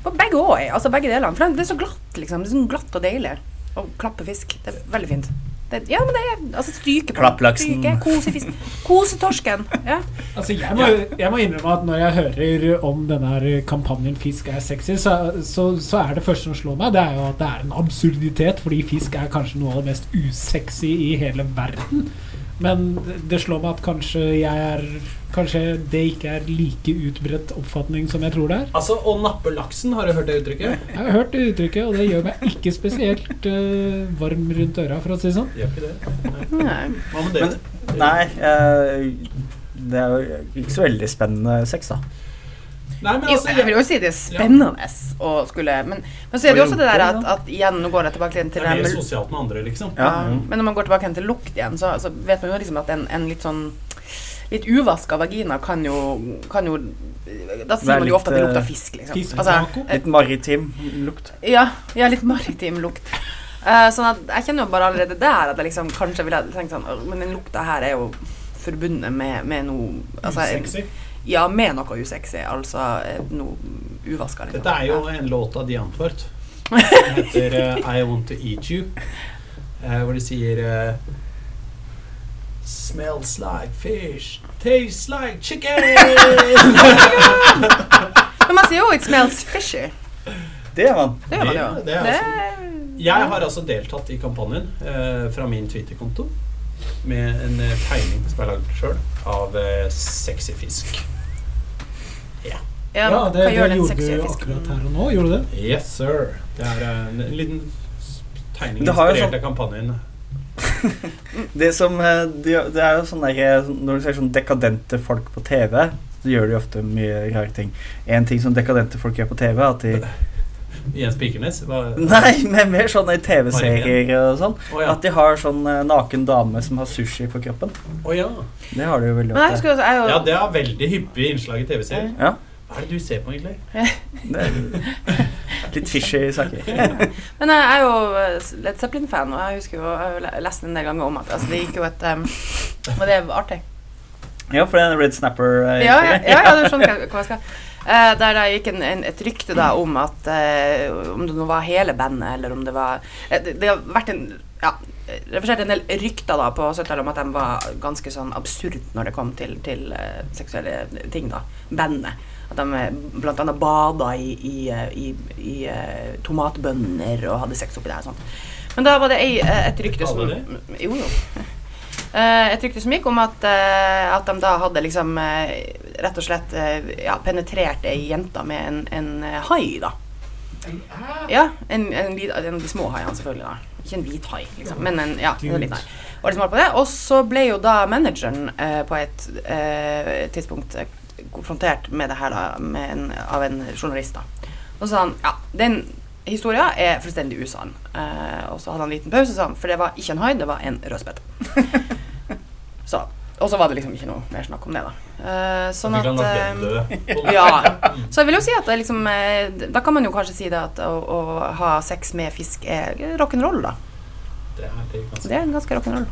På begge òg, altså begge delene. For det er så glatt, liksom. Det er sånn glatt og deilig å klappe fisk. Det er veldig fint. Det, ja, men det er altså stryke på Klapplaksen. Kosefisk. Kosetorsken. Ja. Altså, jeg må, jeg må innrømme at når jeg hører om denne her kampanjen 'Fisk er sexy', så, så, så er det første som slår meg, det er jo at det er en absurditet, fordi fisk er kanskje noe av det mest usexy i hele verden. Men det slår meg at kanskje jeg er Kanskje det ikke er like utbredt oppfatning som jeg tror det er. Altså, å nappe laksen, har du hørt det uttrykket? Jeg har hørt det uttrykket, og det gjør meg ikke spesielt uh, varm rundt øra, for å si det sånn. Gjør ikke det? Nei. Nei. Hva med det? Men- Nei, uh, det er jo ikke så veldig spennende sex, da. Nei, men altså, jeg vil jo si det er spennende å skulle Men, men så er det jo også det der at, at igjen, nå går jeg tilbake igjen det er mer sosialt med andre, liksom. Ja. Mm. men når man går tilbake igjen til lukt igjen, så, så vet man jo liksom at en, en litt sånn Litt uvaska vagina kan jo, kan jo Da sier man jo ofte at det lukter eh, fisk, liksom. Fisk, altså, Litt maritim lukt. ja, ja, litt maritim lukt. Eh, sånn at jeg kjenner jo bare allerede der at jeg liksom kanskje ville tenkt sånn Men den lukta her er jo forbundet med, med noe altså, Usexy. Ja, med noe usexy. Altså eh, noe uvaska. Dette er jo en låt av De Antwort. Den heter uh, I Want To Eat You. uh, hvor de sier uh, Smells like fish, tastes like chicken. Men man sier jo 'it smells fishy'. Det gjør man. Det Det- det er Det- Jeg har altså deltatt i kampanjen eh, fra min Twitter-konto med en tegning som jeg har lagd sjøl, av sexy fisk. Ja, Ja, det, hva det gjorde du akkurat her og nå. Gjorde du det? Yes, sir. Det er eh, en, en liten tegning Det inspirert sånn- av kampanjen. *laughs* Det som eh, Det det er jo sånn der, Når du ser sånn dekadente folk på TV, så gjør de ofte mye rare ting. En ting som dekadente folk gjør på TV, er at de Jens Pikernes? Nei, men mer sånn i TV-serier og sånn. Oh, ja. At de har sånn eh, naken dame som har sushi på kroppen. Oh, ja. Det har de jo veldig Men ofte. også, jeg jo ja, det er veldig hyppig innslag i TV-serier. Ja, Hva er det du ser på, egentlig? *laughs* *laughs* litt fishy saker. *laughs* Men jeg er jo eh, Led Zeppelin-fan, og jeg husker jo Jeg har jo le- lest en del ganger om at altså, det gikk jo et um, Men det er artig. Ja, for det er en Red Snapper. eh, Ja, ja, ja, ja du skjønner hva hva jeg skal Eh, Der det gikk en, en, et rykte da om at eh, Om det nå var hele bandet, eller om det var eh, det, det har vært en ja, reversert en del rykter da på 70-tallet om at de var ganske sånn absurd når det kom til, til uh, seksuelle ting, da. Bandet. At de bl.a. blant annet bada i, i, eh, i, i uh, tomatbønner og hadde sex oppi der og sånt. Men da var det ei, eh, et rykte som Alle Jo, jo. Eh, et rykte som gikk om at, eh, at de da hadde liksom eh, rett og slett eh, ja, penetrert ei jente med en, en eh, hai, da. Ja, en, en, en av de små haiene, selvfølgelig. da Ikke en hvit hai, liksom, men en, ja, en liten hai. Og, liksom holdt på det. og så ble jo da manageren eh, på et eh, tidspunkt eh, konfrontert med det her da, med en, av en journalist. da Og så sa han ja, den historien er fullstendig usann. Uh, og så hadde han en liten pause, sa han, for det var ikke en hai, det var en rødspette. *laughs* så, og så var det liksom ikke noe mer snakk om det, da. Uh, sånn at eh, død? *laughs* ja. Så jeg vil jo si at det liksom Da kan man jo kanskje si det at å, å ha sex med fisk er rock'n'roll, da. Det er det ganske- ganske rock'n'roll.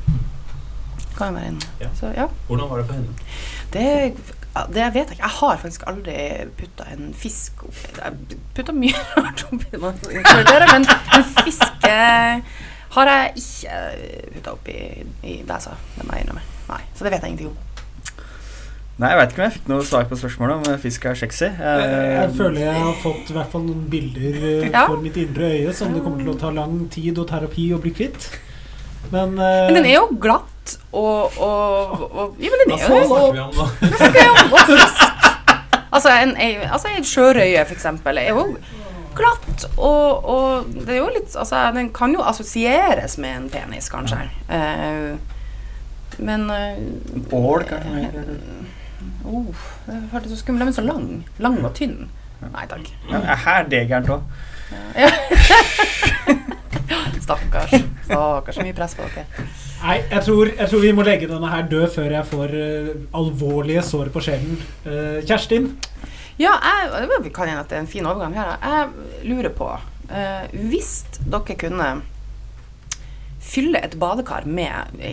Kan jo være en Ja. Så ja. Hvordan var det for henne? Det, det vet jeg ikke. Jeg har faktisk aldri putta en fisk oppi Jeg putta mye *laughs* rart oppi men en fisk eh, har jeg ikke putta oppi i bæsa. Det må jeg innrømme. Nei, så det vet jeg ingenting om. Nei, jeg vet ikke om jeg fikk noe svar på spørsmålet om fisk er sexy. Jeg, jeg, jeg føler jeg har fått i hvert fall noen bilder eh, Ja. for mitt indre øye som det kommer til å ta lang tid og terapi å bli kvitt. Men, eh, Men den er jo glatt og, og, og Ja, men den er jo nå? Hva snakker vi om? Fisk. Altså, en, altså, en sjørøye, for eksempel, er jo glatt, og, og det er jo litt Altså, den kan jo assosieres med en penis, kanskje. Eh, men eh, Ål, kanskje? Uh, det føltes så skummelt. Men så lang. Lang og tynn. Nei takk. Ja, her er det gærent òg. Stakkars. Stakkars. Så mye press på dere. Nei, jeg tror, jeg tror vi må legge denne her død før jeg får uh, alvorlige sår på sjelen. Uh, Kjerstin, Ja, jeg, det kan hende at det er en fin overgang her. Jeg lurer på uh, Hvis dere kunne fylle et badekar med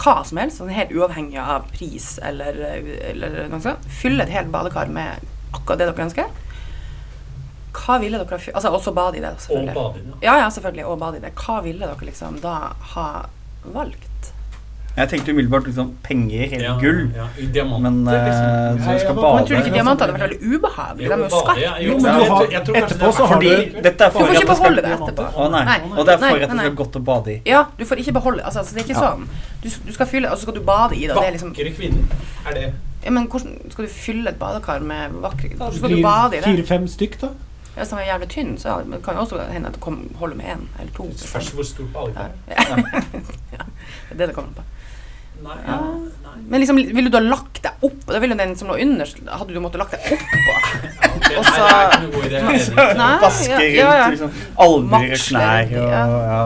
hva som helst, sånn helt uavhengig av pris eller, eller noe sånt, fylle et helt badekar med akkurat det dere ønsker, hva ville dere Altså også bade i det, Og bade i ja. Ja, ja, selvfølgelig. Og bade i det. Hva ville dere liksom da ha valgt? Jeg tenkte umiddelbart liksom penger eller Ja, gull. Ja, i diamanter, Men eh, liksom. så vi skal bade Men tror du ikke det er diamanter hadde sånn- vært veldig ubehagelig? De er jo skarpt Jo, men du har- etterpå er så har du- dette er Du får ikke beholde det etterpå. Å nei. Nei. Og det er Nei, for at det skal godt å bade i. Ja, du får ikke beholde altså, altså, Det er ikke sånn. Du, du skal fylle, og så skal du bade i det. Vakre er liksom, kvinner. Er det ja, men hvordan skal du fylle et badekar med vakre Hvordan skal du bade i det? fire-fem stykk, da. Hvis den er jævlig tynn, så det kan det også hende at det holder med én eller to. Først Spørs hvor stort badekar Ja. er. *laughs* ja. Det er det det kommer an på. Nei, Ja. nei. Men liksom, ville du ha lagt deg opp? Da ville den som lå underst, hadde du måttet lagt deg oppå. Ok, *laughs* Og så- Vaske rundt, ja, ja. liksom. Albuer knær og ja. ja,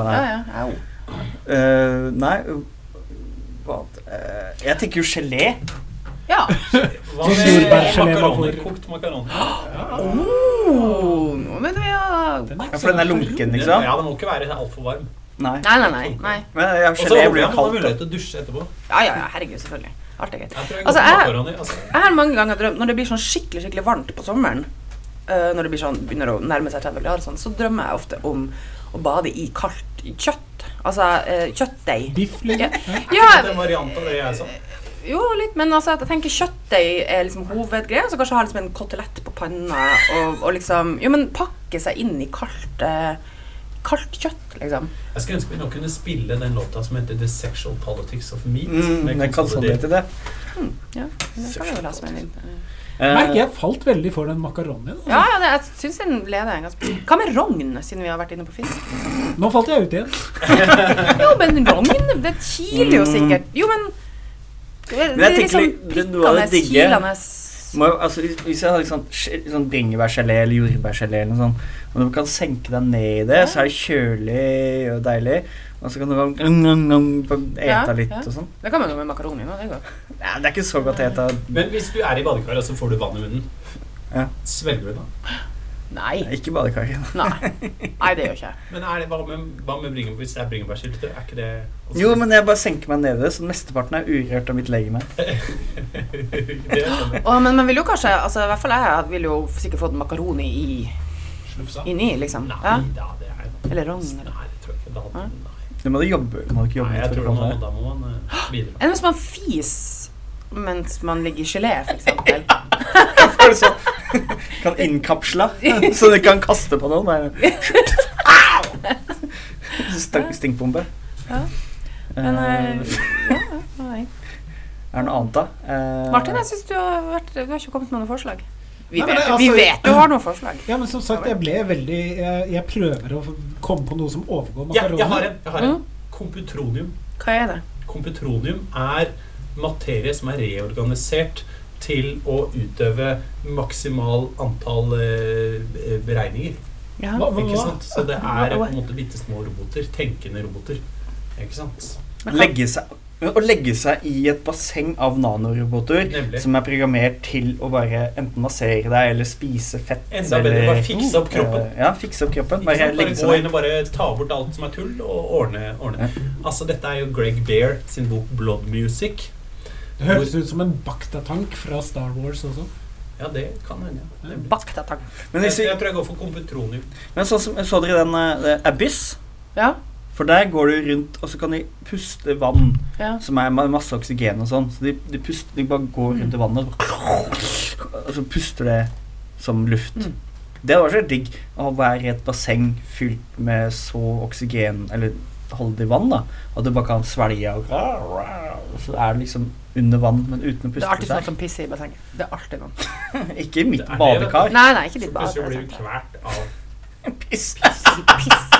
Ja, nei. Eh, eh, Jeg tenker jo gelé. Ja. Hva med makaroner? Kokt makaroner. Ja. Oh, nå mener vi ja. Ja, for den er lunken, liksom. Ja, den må ikke være altfor varm. Nei. Nei, nei, nei. nei. Men jeg Og så gelé blir kaldt. Og så mulighet til å dusje etterpå. Ja, ja, ja, herregud, selvfølgelig. Alt er greit. Jeg jeg Altså, jeg- Altså. Jeg har mange ganger drømt Når det blir sånn skikkelig skikkelig varmt på sommeren, uh, når det blir sånn, begynner å nærme seg 30 grader, sånn, så drømmer jeg ofte om å bade i kaldt kjøtt. Altså uh, kjøttdeig. Biff, liksom. Ja. Det Ja, er en variant av det jeg sa. jo, litt, men altså, jeg tenker kjøttdeig er liksom hovedgreia. Så kanskje ha liksom en kotelett på panna, og, og liksom Jo, men pakke seg inn i kaldt øh, Kaldt kjøtt, liksom. Jeg skulle ønske vi nå kunne spille den låta som heter The Sexual Politics of Meat. Mm, den kan sånn hete det. Ja, det kan vi jo la som en liten. Eh, Merker jeg falt veldig for den makaronien. Ja, ja, det, jeg syns den leder ganske Hva med rogn, siden vi har vært inne på fisk? Nå falt jeg ut igjen. *laughs* Jo, men rogn, det kiler jo sikkert. Jo, men Det, Men jeg er liksom litt- det er det pikkende, digge. kilende må, altså, hvis, hvis jeg har liksom, sånn bringebærgelé eller jordbærgelé eller noe sånt, og du kan senke deg ned i det, så er det kjølig og deilig. Og så kan du bare mm, mm, mm, ete Ja, litt ja. og sånn. Det kan man jo med makaroni. Det. Ja, det er ikke så godt å ete. Men hvis du er i badekaret, og så får du vann i munnen, Ja. svelger du da? Nei. Ikke badekake Nei. Nei, det gjør ikke jeg. Men er det, hva med, hva med bringebær, hvis det er bringebærsyltetøy? Er ikke det også- Jo, men jeg bare senker meg nede, så mesteparten er urørt av mitt legeme. *laughs* Å, men man vil jo kanskje altså, I hvert fall jeg vil jo sikkert fått makaroni i, Slufsa? inni, liksom. Nei Ja. da, det er Eller rogn, Nei, det tror jeg ikke. Da, nei. Det må du jobbe må ikke jobbe nei, jeg tror det da må, da må man videre. Enn hvis man fis mens man ligger i gelé. For *laughs* sånn, kan innkapsle, så du kan kaste på noen. Stinkbombe. Ja. Men Eh, eh, ja, ja, nei. er det noe annet, da? Eh, Martin, jeg synes du har vært Du har ikke kommet med noen forslag. Vi, Nei, vet, det- vi altså- vet du har noen forslag. Ja, men som sagt, jeg ble veldig Jeg, jeg prøver å komme på noe som overgår Ja, jeg har en. Jeg har en. Mm. Komputronium. Hva er det? Komputronium er materie som er reorganisert til å utøve maksimal antall eh, beregninger. Ja. Hva, hva, Ikke sant? Så det er på en måte bitte små roboter. Tenkende roboter. Ikke sant? Legge seg, å legge seg i et basseng av nanoroboter Nemlig. som er programmert til å bare enten massere deg eller spise fett. Enda bedre, eller- bare fikse opp kroppen. Uh, Ja, fikse opp kroppen. Bare sant? Bare legge seg gå inn og bare ta bort alt som er tull, og ordne. ordne. Altså, dette er jo Greg Bear sin bok 'Blood Music'. Det høres ut som en baktatank fra Star Wars også. Ja, det kan hende. Ja. Nemlig. Men, Jeg, jeg tror jeg går for kompetronium. men så, som, så dere den uh, Abyss? Ja. For der går du rundt, og så kan de puste vann ja. som er masse oksygen og sånn. Så de, de, puster, de bare går rundt i vannet, og så puster det som luft. Mm. Det var så digg å være i et basseng fylt med så oksygen Eller holdig vann, da. At du bare kan svelge og og Så er det liksom under vann, men uten å puste seg. Det er alltid noen som pisser i bassenget. Det er alltid noen. *laughs* Ikke i mitt Det det, badekar. Nei, nei, ikke ditt bad. plutselig blir du *laughs* Piss. av Piss.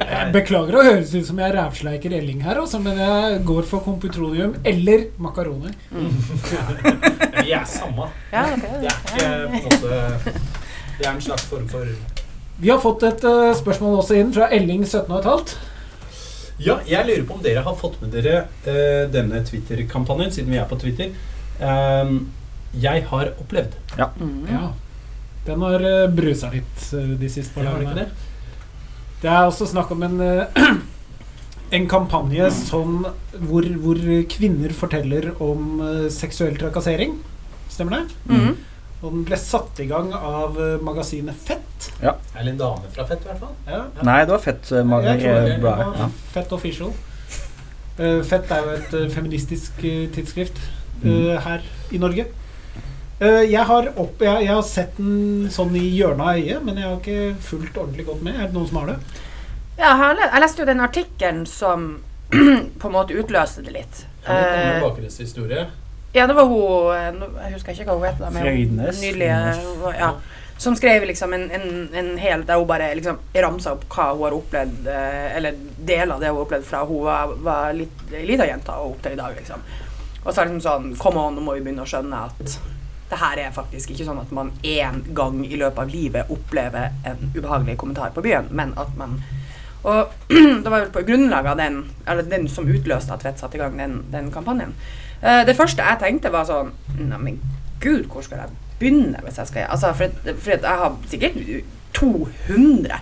Jeg beklager å høres ut som jeg rævsleiker Elling her, også, men jeg går for komputronium eller makaroni. *laughs* Vi er samme. Ja, okay. Det er ikke på en måte Det er en slags form for Vi har fått et uh, spørsmål også inn fra Elling 17,5. Ja, jeg lurer på om dere har fått med dere uh, denne Twitter-kampanjen, siden vi er på Twitter. Ehm, jeg har opplevd. Mm. Ja. Den har uh, brusa litt eh, de siste par dagene. det? Er også snakk om en, eh, *clears throat* en kampanje som, hvor, hvor kvinner forteller om eh, seksuell trakassering. Stemmer det? Mm. Og den ble satt i gang av eh, magasinet Fett. Eller en dame fra Fett, i hvert fall. Ja. Nei, det var fett. uh, mag- Jeg tror det eh, bra. var Ja. Fett Official. Uh, Fett er jo et uh, feministisk uh, tidsskrift eh, Mm. her i Norge. Eh, jeg, har opp, jeg, jeg har sett den sånn i hjørnet av øyet, men jeg har ikke fulgt ordentlig godt med. Er det noen som har det? Ja, jeg, har le- jeg leste jo den artikkelen som *clears throat* på en måte utløste det litt. Komme Eh, bakgrunnshistorie? Ja, det var hun eh, Jeg husker ikke hva hun het. Frøydnes. Nydelige ja, Som skrev liksom en, en, en hel Der hun bare liksom ramsa opp hva hun har opplevd, eh, eller deler av det hun har opplevd fra hun var, var litt, lita jente og opp til i dag, liksom. Og så er det liksom sånn Come on, nå må vi begynne å skjønne at det her er faktisk ikke sånn at man én gang i løpet av livet opplever en ubehagelig kommentar på byen, men at man Og *clears throat* det var jo på grunnlag av den, eller den som utløste at Tvedt satte i gang den, den kampanjen. Eh, det første jeg tenkte, var sånn Neimen, gud, hvor skal jeg begynne hvis jeg skal Altså, for, for jeg har sikkert 200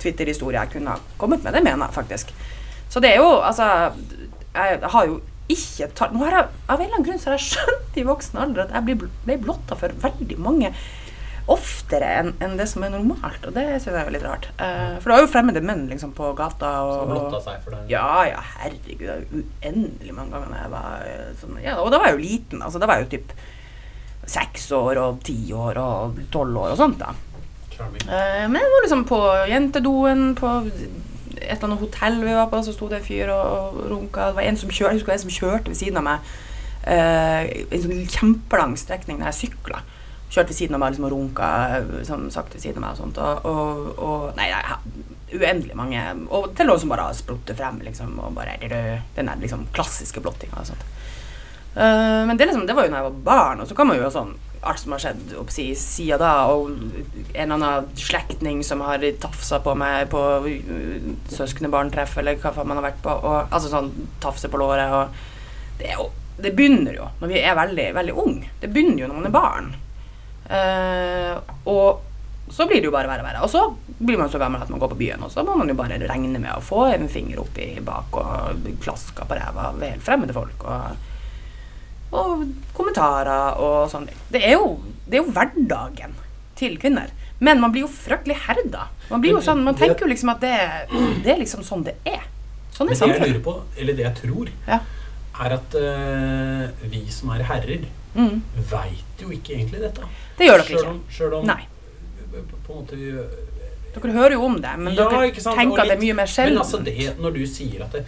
Twitter-historier jeg kunne ha kommet med. Det mener jeg faktisk. Så det er jo Altså, jeg har jo ikke tatt Nå har jeg av en eller annen grunn så har jeg skjønt i voksen alder at jeg ble blotta for veldig mange oftere enn en det som er normalt, og det syns jeg er litt rart. Uh, for det var jo fremmede menn liksom på gata og Som blotta seg for deg? ja, ja, herregud. Er uendelig mange ganger jeg var eh, sånn Ja, og da var jeg jo liten. Altså, da var jeg jo typ seks år og ti år og tolv år og sånt, da. Eh, men jeg var liksom på jentedoen på et eller annet hotell vi var på, så sto det en fyr og runka. Det var en som kjørte, jeg husker en som kjørte ved siden av meg Uh, en sånn kjempelang strekning der jeg sykla. Kjørte ved siden av meg liksom, og runka eh, sånn, sakte ved siden av meg og sånt. Og, og, og Nei, nei, uendelig mange. Og til noen som bare sprutter frem, liksom, og bare Den der liksom klassiske blottinga og sånt. Uh, men det, liksom, det var jo da jeg var barn, og så kan man jo ha sånn alt som har skjedd oppsi, siden da, og en eller annen slektning som har tafsa på meg på uh, søskenbarntreff, eller hva faen man har vært på, og altså sånn tafse på låret, og det jo Det begynner jo når vi er veldig, veldig unge. Det begynner jo når man er barn. Eh, og så blir det jo bare verre og verre. Og så blir man så gammel at man går på byen, og så må man jo bare regne med å få en finger oppi bak og klaska på ræva ved helt fremmede folk. Og, og kommentarer og sånn. Det det er jo hverdagen til kvinner. Men man blir jo fryktelig herda. Man blir jo sånn, man tenker jo liksom at det, det er liksom sånn det er. Sånn er Men det jeg samfunnet. lurer på, eller det jeg tror, Ja. er at uh, vi som er herrer, Mm. veit jo ikke egentlig dette. Det gjør dere Selv ikke. om, selv om Nei. På en måte vi- Dere hører jo om det, men Ja, dere tenker litt, at det er mye mer Men altså det, når du sier at det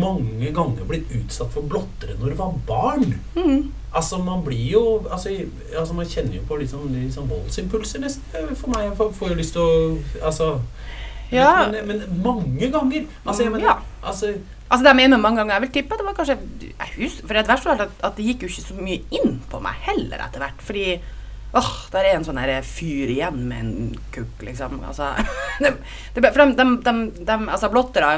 mange ganger blitt utsatt for blottere når du var barn Mm. Altså Man blir jo altså, altså Man kjenner jo på litt sånn, litt sånn voldsimpulser nesten. For meg jeg får, får jo lyst til å Altså Ja. men, men mange ganger. Altså, jeg mener, Ja. altså Altså det er innom mange ganger, jeg vil tippe at det var kanskje jeg husker, For det verste at, det gikk jo ikke så mye inn på meg heller etter hvert. Fordi Åh, der er en sånn fyr igjen med en kukk, liksom. Altså, *laughs* de, de, for de, de, altså blottere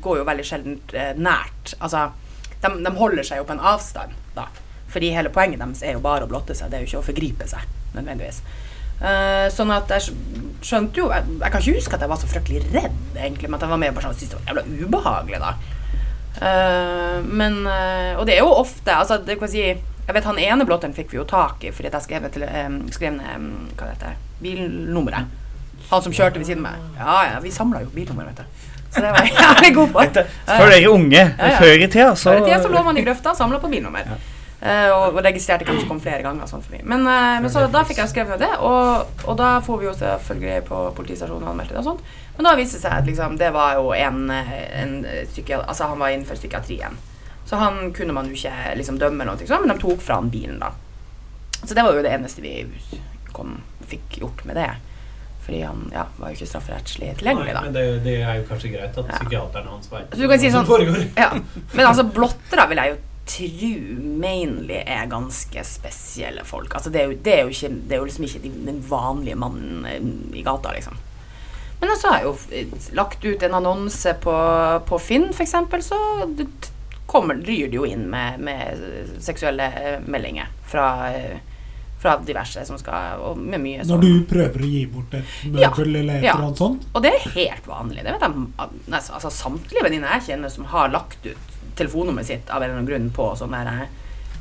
går jo veldig sjelden eh, nært. Altså, de, de holder seg jo på en avstand, da. Fordi hele poenget deres er jo bare å blotte seg, det er jo ikke å forgripe seg, nødvendigvis. Uh, sånn at jeg skjønte jo Jeg, jeg kan ikke huske at jeg var så fryktelig redd, egentlig, men at jeg var med på sånn, syntes det var jævla ubehagelig, da. Eh, men uh, Og det er jo ofte Altså, det kan si Jeg vet han ene blotteren fikk vi jo tak i fordi jeg skrev, til, um, skrev ned um, Hva det heter Bilnummeret. Han som kjørte ved siden av meg. Ja, ja, vi samla jo bilnummer, vet du. Så det var jeg *laughs* jævlig god på. For dere unge, ja. før i tida, så Før i tida så lå man i grøfta og samla på bilnummer. Eh, og, og registrerte hvem som kom flere ganger. Sånn. Men, uh, men så da fikk jeg skrevet ned det, og, og da får vi jo selvfølgelig på politistasjonen og anmeldte det og sånt. Men da viste det seg at liksom, det var jo en, en. Altså han var innenfor psykiatrien. Så han kunne man jo ikke liksom dømme eller noe sånt, men de tok fra han bilen, da. Så det var jo det eneste vi kom, fikk gjort med det. Fordi han ja, var jo ikke strafferettslig tilgjengelig, da. men det, det er jo kanskje greit at Ja. psykiateren hans vet Så du kan si sånn- *laughs* Ja. Men altså, blottere vil jeg jo tro mainly er ganske spesielle folk. Altså, det er jo, det er jo, ikke, det er jo liksom ikke den vanlige mannen eh, i gata, liksom. Men så har jeg jo lagt ut en annonse på, på Finn, eksempel, så kommer, ryr det jo inn med, med seksuelle eh, meldinger fra, eh, fra diverse som skal Og med mye sånn Når du prøver å gi bort et Ja, møbel eller et ja. eller annet sånt. Og det er helt vanlig. Det vet jeg nesten, altså, Samtlige venninner jeg kjenner som har lagt ut telefonnummeret sitt av en eller annen grunn på sånn der eh,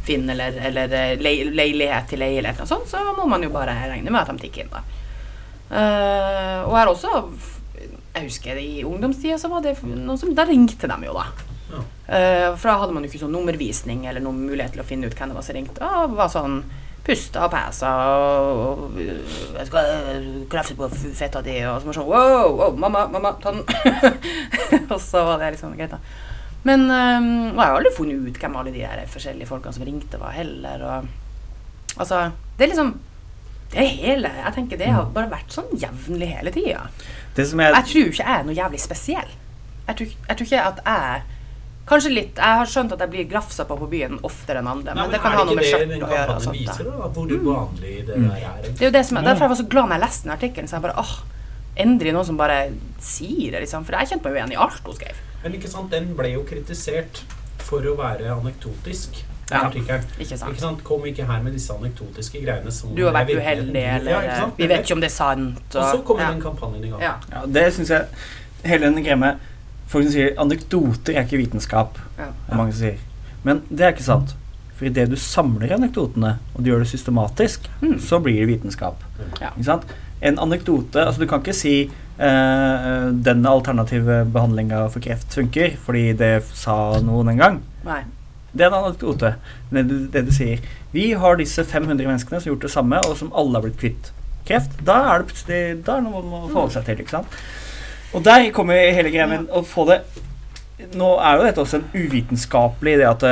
Finn eller, eller le leilighet til leilighet eller sånn, så må man jo bare regne med at de tikker inn, da. Eh, og her også Jeg husker i ungdomstida så var det noen som Da ringte de jo, da. Ja. Uh, for da hadde man jo ikke sånn nummervisning eller noen mulighet til å finne ut hvem det var som ringte. Og var sånn pusta og pæsa og, og Jeg skal eh, på fetta di, og sånn Wow, wow, mamma, mamma, ta den. *laughs* og så var det liksom greit, da. Men um, jeg har aldri funnet ut hvem alle de der forskjellige folkene som ringte, var heller. Og, altså, det er liksom Det hele Jeg tenker det har bare vært sånn jevnlig hele tida. Jeg, Jeg tror ikke jeg er noe jævlig spesiell. Jeg tror, jeg tror ikke at jeg Kanskje litt. Jeg har skjønt at jeg blir grafsa på på byen oftere enn andre. Nei, Men det kan ha noe med skjørt å gjøre. Og sånt, viser, da? Hvor vanlig det Mm. er? Det er jo det som er, Derfor jeg var så glad når jeg leste den artikkelen. Så jeg bare åh, endelig noen som bare sier det, liksom. For jeg kjente meg jo igjen i alt hun skrev. Men ikke sant, den ble jo kritisert for å være anekdotisk. Ja, artikkelen. Ikke sant? Ikke sant? Kom ikke her med disse anekdotiske greiene som Du har vært uheldig, eller ja. Vi vet ikke om det er sant. Og så kommer ja. den kampanjen i gang. Ja. Ja, det syns jeg Hele den greia med Folk som sier anekdoter er ikke vitenskap. Ja. mange som sier. Men det er ikke sant. For idet du samler anekdotene, og du gjør det systematisk, Mm. så blir det vitenskap. Ja. Ikke sant? En anekdote Altså, du kan ikke si eh, den alternative behandlinga for kreft funker, fordi det sa noen en gang. Nei. Det er en anekdote. Det det du sier Vi har disse 500 menneskene som har gjort det samme, og som alle har blitt kvitt kreft. Da er det plutselig Da er det noe man må forholde seg til. Ikke sant? Og der kommer hele greia med å få det Nå er jo dette også en uvitenskapelig det at det,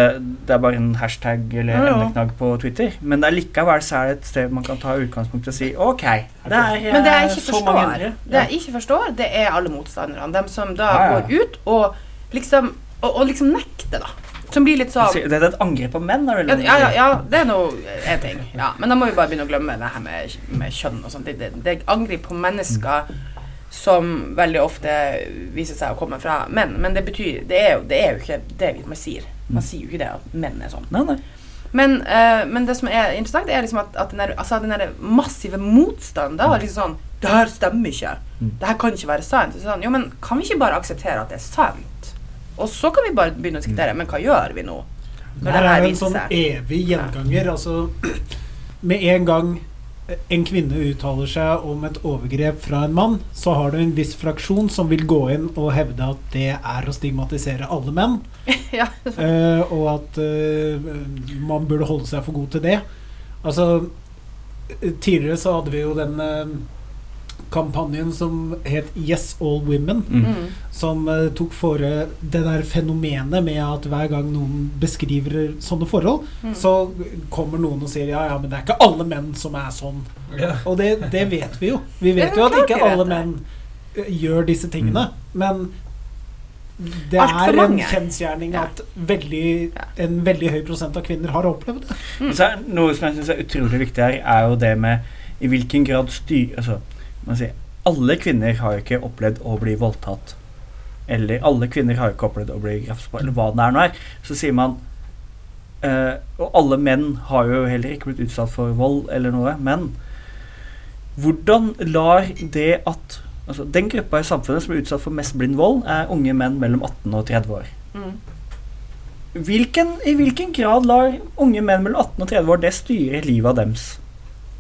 det er bare en hashtag eller Ja, ja. knagg på Twitter. Men det er likevel så er det et sted man kan ta utgangspunkt og si OK, det er Men det jeg eh, ikke så mange det jeg ikke forstår, det er alle motstanderne. De som da ja. går ut og liksom Og, og liksom nekter, da. Som blir litt sånn Det er et angrep på menn? Er det Ja, ja, ja, det er nå én ting. Ja, men da må vi bare begynne å glemme det her med, med kjønn og sånt. Det, det, det er angrep på mennesker som veldig ofte viser seg å komme fra menn. Men det betyr Det er jo, det er jo ikke det man sier. Man sier jo ikke det at menn er sånn. Nei, nei. Men, uh, men det som er interessant, er liksom at, at den, der, altså den der massive motstanden da, liksom sånn Det her stemmer ikke. Mm. Det her kan ikke være sant. Sånn, jo, men kan vi ikke bare akseptere at det er sant? Og så kan vi bare begynne å diskutere. Men hva gjør vi nå? Når Det er en sånn evig gjenganger. Altså, med en gang en kvinne uttaler seg om et overgrep fra en mann, så har du en viss fraksjon som vil gå inn og hevde at det er å stigmatisere alle menn, *laughs* ja. uh, og at uh, man burde holde seg for god til det. Altså, tidligere så hadde vi jo den eh, kampanjen som het Yes All Women Mm. Mm. som uh, tok for eh, det der fenomenet med at hver gang noen beskriver sånne forhold, Mm. så kommer noen og sier ja, ja, men det er ikke alle menn som er sånn. Ja. Og det, det vet vi jo. Vi vet jo at ikke alle menn eh, gjør disse tingene. Men det Alt er en kjensgjerning Ja. at veldig, Ja. en veldig høy prosent av kvinner har opplevd det. Mm. Så noe som jeg synes er utrolig viktig her, er jo det med i hvilken grad styr... Altså, man sier, alle kvinner har jo ikke opplevd å bli voldtatt. Eller alle kvinner har jo ikke opplevd å bli grafset på, eller hva det er nå er. Så sier man eh, Og alle menn har jo heller ikke blitt utsatt for vold eller noe. Men hvordan lar det at Altså, den gruppa i samfunnet som er utsatt for mest blind vold, er unge menn mellom 18 og 30 år. Mm. Hvilken, I hvilken grad lar unge menn mellom 18 og 30 år det styre livet av dems?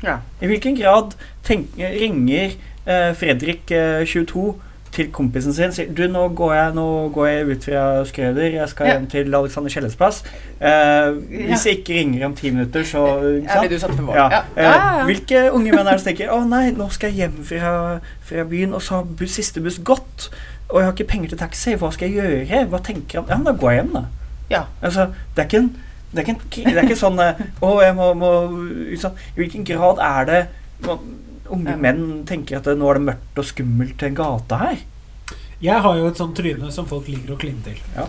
Ja. I hvilken grad tenk, ringer eh, Fredrik eh, 22 til kompisen sin sier Du, nå går jeg, nå går jeg ut fra Skrøder, jeg skal hjem til Alexander Kjelles plass. Eh, hvis jeg ikke ringer om ti minutter, så ikke sant? Ja. Eh. Hvilke unge menn er det som tenker Å nei, nå skal jeg hjem fra, fra byen, og så har bus, siste buss gått, og jeg har ikke penger til taxi, hva skal jeg gjøre? Hva tenker han? Ja, men da går jeg hjem, da. Ja. Altså, det er ikke en det er ikke, en, det er ikke sånn eh, Å, jeg må, må sånn, I hvilken grad er det må, unge Ja. menn tenker at det, nå er det mørkt og skummelt til en gate her? Jeg har jo et sånt tryne som folk liker å kline til. Ja.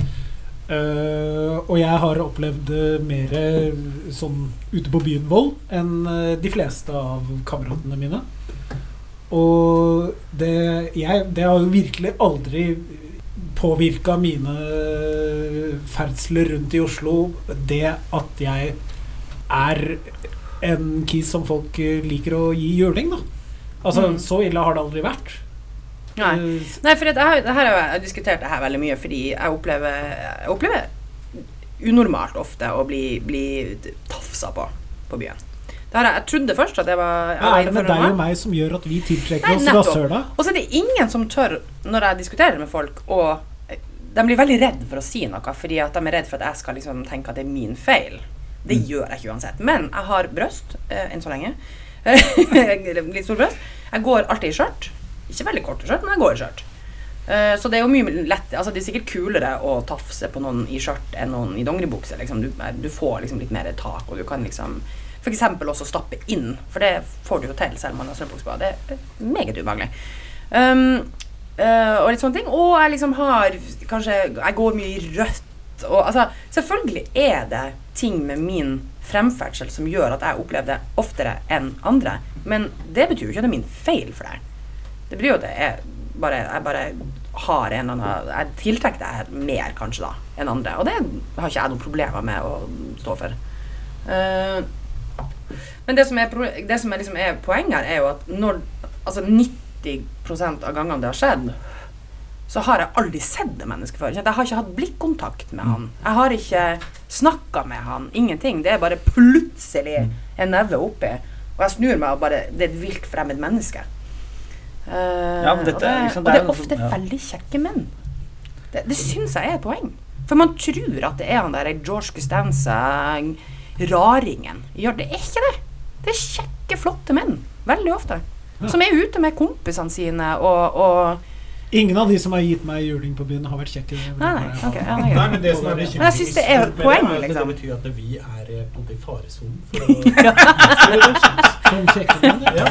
Uh, og jeg har opplevd mer eh, sånn ute på byen-vold enn eh, de fleste av kameratene mine. Og det, jeg, det har jo virkelig aldri påvirka mine ferdsler rundt i Oslo, det at jeg er en kis som folk eh, liker å gi juling, da. Altså, Mm. så ille har det aldri vært. Nei. Eh, Nei, for det her, det her jeg har diskutert det her veldig mye, fordi jeg opplever, jeg opplever unormalt ofte å bli, bli tafsa på på byen. Det har jeg, jeg trodde først at det var jeg Hva er det med deg og meg som gjør at vi tiltrekker oss rasshøla? Og så er det ingen som tør, når jeg diskuterer med folk, og de blir veldig redd for å si noe, fordi at de er redd for at jeg skal liksom tenke at det er min feil. Det Mm. gjør jeg ikke uansett. Men jeg har brøst, eh, enn så lenge. *laughs* Litt stor brøst. Jeg går alltid i skjørt. Ikke veldig korte skjørt, men jeg går i skjørt. Eh, Så det er jo mye lett Altså det er sikkert kulere å tafse på noen i skjørt enn noen i dongeribukse. Liksom. Du, du får liksom litt mer tak, og du kan liksom f.eks. også stappe inn, for det får du jo til selv om man har strømpebukse på. Det er meget ubehagelig. Um, uh, og litt sånne ting. Og jeg liksom har Kanskje Jeg går mye i rødt. Og altså Selvfølgelig er det ting med min fremferdsel som gjør at jeg opplever det oftere enn andre. Men det betyr jo ikke at det er min feil for det. Det betyr jo at er bare, jeg bare har en eller annen Jeg tiltrekker det mer, kanskje, da, enn andre. Og det har ikke jeg noen problemer med å stå for. Eh, men det som er, det som er, liksom er poenget her, er jo at når altså 90% av gangene det har skjedd, så har jeg aldri sett det mennesket før. Jeg har ikke hatt blikkontakt med han. Jeg har ikke snakka med han. Ingenting. Det er bare plutselig en neve oppi. Og jeg snur meg og bare Det er et vilt fremmed menneske. Eh, Ja, men dette og det, er det og det er ofte ja. veldig kjekke menn. Det, det syns jeg er et poeng. For man tror at det er han der George Costanza, raringen. Ja, det er ikke det. Det er kjekke, flotte menn. Veldig ofte. Som er ute med kompisene sine og, og Ingen av de som har gitt meg juling på byen, har vært kjekke. Nei, nei, okay, ja, nei, men det som er Men jeg synes det er poeng, liksom. Det betyr at vi er eh, i faresonen for å. *laughs* Ja.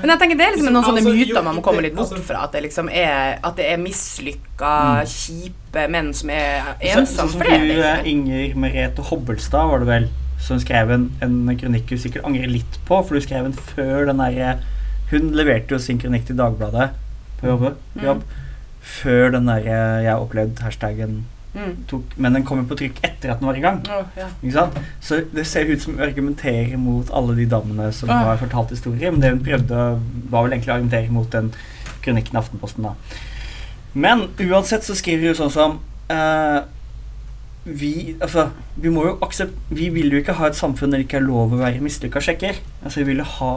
Men jeg tenker det er liksom noen sånne Altså, myter man må komme litt bort altså- fra. At det liksom er At det er mislykka, kjipe menn som er ensomme. Sånn som du, det eh. Inger Merete Hobbelstad, var det vel, som skrev en, en kronikk du sikkert angrer litt på, for du skrev den før den derre Hun leverte jo sin kronikk til Dagbladet på jobb, på jobb før den derre 'jeg har opplevd' hashtaggen Mm. tok Men den kom jo på trykk etter at den var i gang. Oh, ja. Så det ser ut som hun argumenterer mot alle de damene som oh. har fortalt historier. Men det hun prøvde, var vel egentlig å argumentere mot den kronikken i Aftenposten, da. Men uansett så skriver hun sånn som eh, vi, altså, vi må jo aksept, Vi vil jo ikke ha et samfunn der det ikke er lov å være mislykka sjekker. Altså, vi vil ha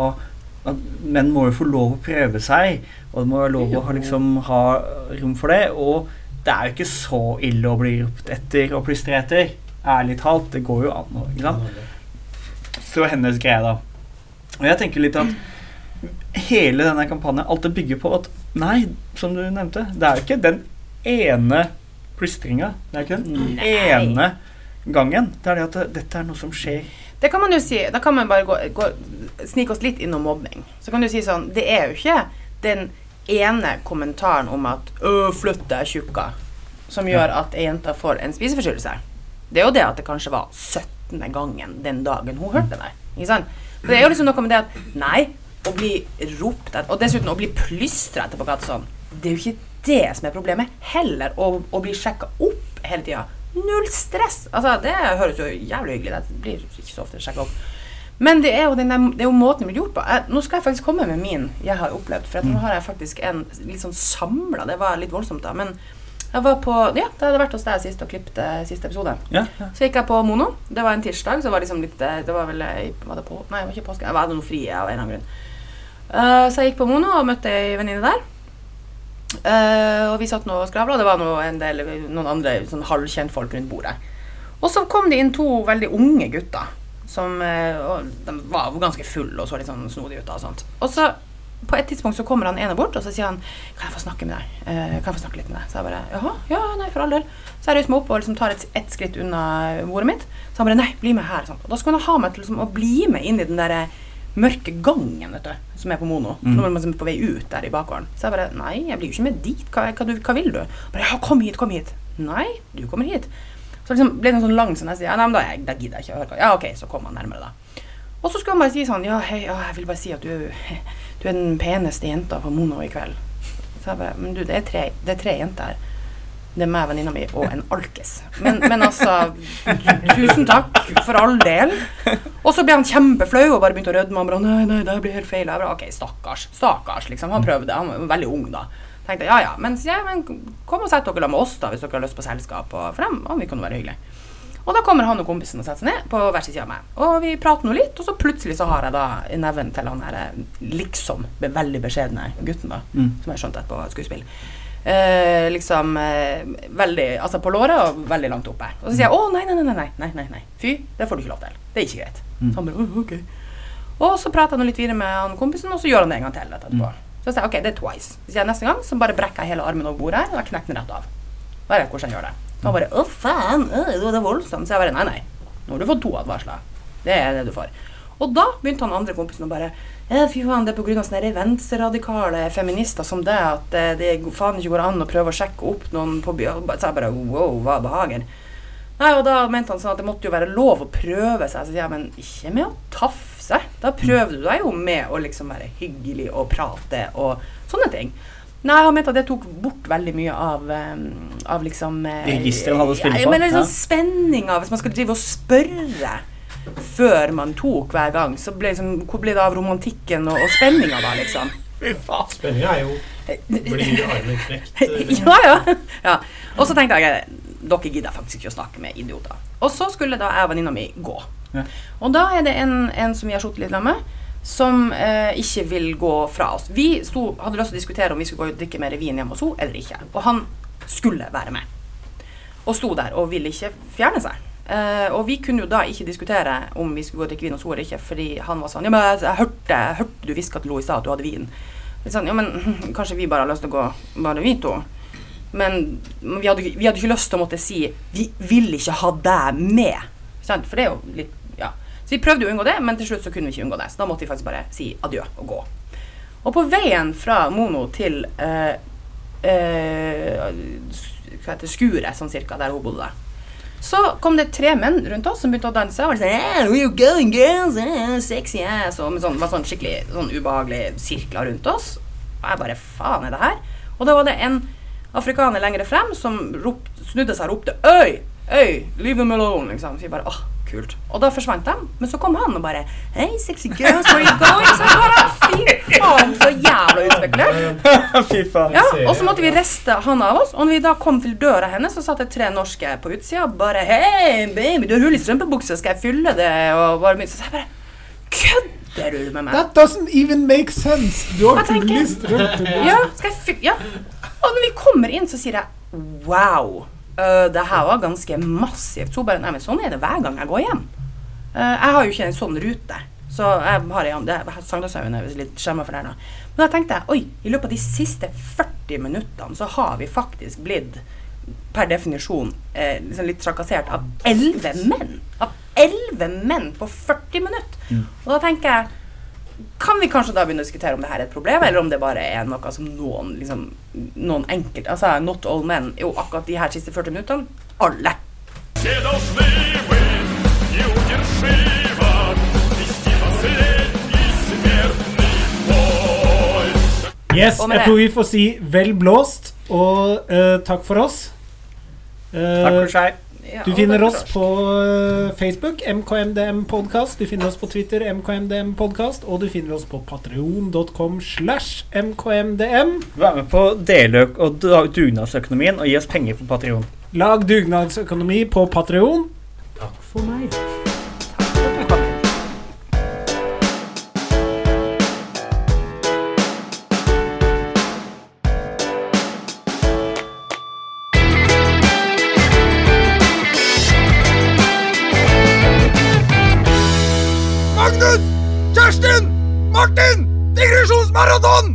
at Menn må jo få lov å prøve seg, og det må være lov å ha, liksom, ha rom for det. Og det er jo ikke så ille å bli ropt etter og plystre etter. Ærlig talt, det går jo an. Ikke sant? Så hennes greie, da. Og jeg tenker litt at hele denne kampanjen, alt det bygger på at Nei, som du nevnte, det er jo ikke den ene plystringa. Det er ikke den Nei. ene gangen. Det er det at det, dette er noe som skjer. Det kan man jo si. Da kan man bare gå, gå, snike oss litt innom mobbing. Så kan du si sånn Det er jo ikke den ene kommentaren om at 'Å, flytt deg, tjukka', som gjør at ei jente får en spiseforstyrrelse. Det er jo det at det kanskje var 17. gangen den dagen hun hørte det. Ikke sant? Så det er jo liksom noe med det at Nei, å bli ropt etter Og dessuten å bli plystra etter på gata sånn Det er jo ikke det som er problemet. Heller å, å bli sjekka opp hele tida. Null stress. Altså, det høres jo jævlig hyggelig ut. Det blir ikke så ofte sjekka opp. Men det er der, det er jo måten det blir gjort på. Jeg, nå skal jeg faktisk komme med min jeg har opplevd. For nå har jeg faktisk en litt sånn samla Det var litt voldsomt, da. Men jeg var på Ja, da hadde jeg vært hos deg sist og klippet eh, siste episode. Ja, ja. Så gikk jeg på Mono. Det var en tirsdag. Så var det liksom litt eh, Det var vel eh, Var det på Nei, det var ikke påske. Jeg hadde noe fri av en eller annen grunn. Uh, så jeg gikk på Mono og møtte ei venninne der. Eh, og vi satt nå og skravla, og det var noe, del, noen andre sånn halvkjentfolk rundt bordet. Og så kom det inn to veldig unge gutter. Som, uh, de var ganske fulle og så litt sånn snodige ut. Og sånt. Og så på et tidspunkt så kommer han ene bort og så sier han Kan jeg få snakke med deg? Uh, kan jeg få snakke litt med deg? Så jeg bare Jaha, ja, nei, for all del. Så jeg reiser meg opp og liksom tar et, ett skritt unna bordet mitt. Så han bare Nei, bli med her. Sånn. Og da skulle han ha meg til liksom, å bli med inn i den derre mørke gangen vet du, som er på Mono. Mm. Når man er på vei ut der i bakgården. Så jeg bare Nei, jeg blir jo ikke med dit. Hva, hva, du, hva vil du? Bare Ja, kom hit, kom hit. Nei, du kommer hit. Så liksom ble det sånn lang sånn jeg sier, ja, nei, men da, jeg, da gidder jeg ikke å høre Ja, ok, så kom han nærmere, da. Og så skulle han bare si sånn Ja, hei, ja, jeg vil bare si at du, du er den peneste jenta på Mono i kveld. Så jeg bare Men du, det er tre, det er tre jenter her. Det er meg, venninna mi og en alkis. Men, men altså Tusen takk, for all del. Og så ble han kjempeflau og bare begynte å rødme. Han bare Nei, nei, det blir helt feil. Jeg bare, ok, stakkars. Stakkars, liksom. Han prøvde. Han var veldig ung da. Tenkte ja, ja. Men, ja, men kom og sett dere sammen med oss, da, hvis dere har lyst på selskap. Og, for dem, og vi kan jo være hyggelige. Og da kommer han og kompisen og setter seg ned på hver sin side av meg. Og vi prater nå litt, og så plutselig så har jeg da neven til han der eh, liksom veldig beskjedne gutten, da. Mm. Som jeg skjønte etterpå var skuespill. Eh, liksom eh, veldig Altså på låret og veldig langt oppe. Og så sier jeg å nei, nei, nei, nei, nei, nei. Fy, det får du ikke lov til. Det er ikke greit. Mm. Så han bare «Åh, ok. Og så prater han litt videre med han kompisen, og så gjør han det en gang til etterpå. Så sier jeg ok, det er twice. Så sier jeg neste gang så bare brekker jeg hele armen over bordet her, og da knekker den rett av. Da vet jeg hvordan jeg gjør det. Så han bare å faen, øh, det er voldsomt. Så jeg bare nei, nei. Nå har du fått to advarsler. Det er det du får. Og da begynte han andre kompisen å bare fy faen, det er av sånne venstreradikale feminister som det at eh, det faen ikke går an å prøve å sjekke opp noen på by... Så jeg bare wow, hva behager. Nei, og da mente han sånn at det måtte jo være lov å prøve seg. Så sier jeg, men ikke med å tafse. Da prøver du deg jo med å liksom være hyggelig og prate og sånne ting. Nei, han mente at det tok bort veldig mye av, eh, av liksom eh, Registeret han hadde spilt på? ja, Men liksom ja. spenninga, hvis man skal drive og spørre før man tok hver gang, så ble liksom, hvor ble det av romantikken og, og spenninga da, liksom? Spenninga er jo Blir armen knekt? eh, *laughs* ja, ja, ja. Og så tenkte jeg dere gidder faktisk ikke å snakke med idioter. Og så skulle da jeg og venninna mi gå. Ja. Og da er det en, en som vi har sittet litt sammen med, som eh, ikke vil gå fra oss. Vi sto, hadde lyst til å diskutere om vi skulle gå og drikke mer vin hjemme hos henne eller ikke. Og han skulle være med. Og sto der og ville ikke fjerne seg. Eh, og vi kunne jo da ikke diskutere om vi skulle gå og drikke vin hos henne eller ikke, fordi han var sånn Ja, men jeg, jeg hørte, jeg hørte du hviska til henne i at du hadde vin. Sånn, ja, men *clears throat* kanskje vi bare har lyst til å gå bare vi to. Men vi hadde, vi hadde ikke lyst til å måtte si Vi vil ikke ha deg med. Sant? For det er jo litt Ja. Så vi prøvde å unngå det, men til slutt så kunne vi ikke unngå det. Så da måtte vi faktisk bare si adjø og gå. Og på veien fra Mono til uh, uh, Skuret, sånn cirka, der hun bodde. Så kom det tre menn rundt oss som begynte å danse. Og sånn, "Yeah, where you going, girls? Sexy ass. Og sånn, var sånn skikkelig sånn ubehagelige sirkler rundt oss. Og jeg bare Faen, er det her? Og da var det en afrikaner lenger frem som ropt, snudde seg og ropte Øy! Øy! Leave them alone! Liksom. Så vi bare åh, kult. Og da forsvant de. Men så kom han og bare Hei, sexy girls, where you going? Så bare Fy faen, så jævla utspekulert. *laughs* Fy faen. Ja, og så måtte vi riste han av oss. Og når vi da kom til døra hennes, så satt det tre norske på utsida bare Hei, baby, du har hull i strømpebuksa, skal jeg fylle det? Og bare begynte så jeg bare Kødder du med meg? That doesn't even make sense. Du har tenker hull i. Ja. Ja. Og når vi kommer inn, så sier jeg Wow. Øh, det her var ganske massivt. Så bare Nei, men sånn er det hver gang jeg går hjem. Uh, jeg har jo ikke en sånn rute. Så jeg har en, Sankthanshaugen er litt skjemma for det nå. Men da tenkte jeg oi, i løpet av de siste 40 minuttene så har vi faktisk blitt per definisjon eh, liksom litt trakassert av elleve menn. Av elleve menn på 40 minutter. Og da tenker jeg kan vi kanskje da begynne å diskutere om det her er et problem, eller om det bare er noe som noen liksom, noen enkelt, altså Not all men. Jo, akkurat de her siste 40 minuttene. Alle. Yes, jeg tror vi får si vel blåst, og uh, takk for oss. Uh, takk for seg. Ja, Du finner oss på eh, Facebook, MKMDM Podcast. Du finner oss på Twitter, MKMDM Podcast. Og du finner oss på patreon.com slash MKMDM. Vær med på deløk og dugnadsøkonomien og gi oss penger på Patrion. Lag dugnadsøkonomi på Patreon. Takk for meg. Digresjonsmaraton!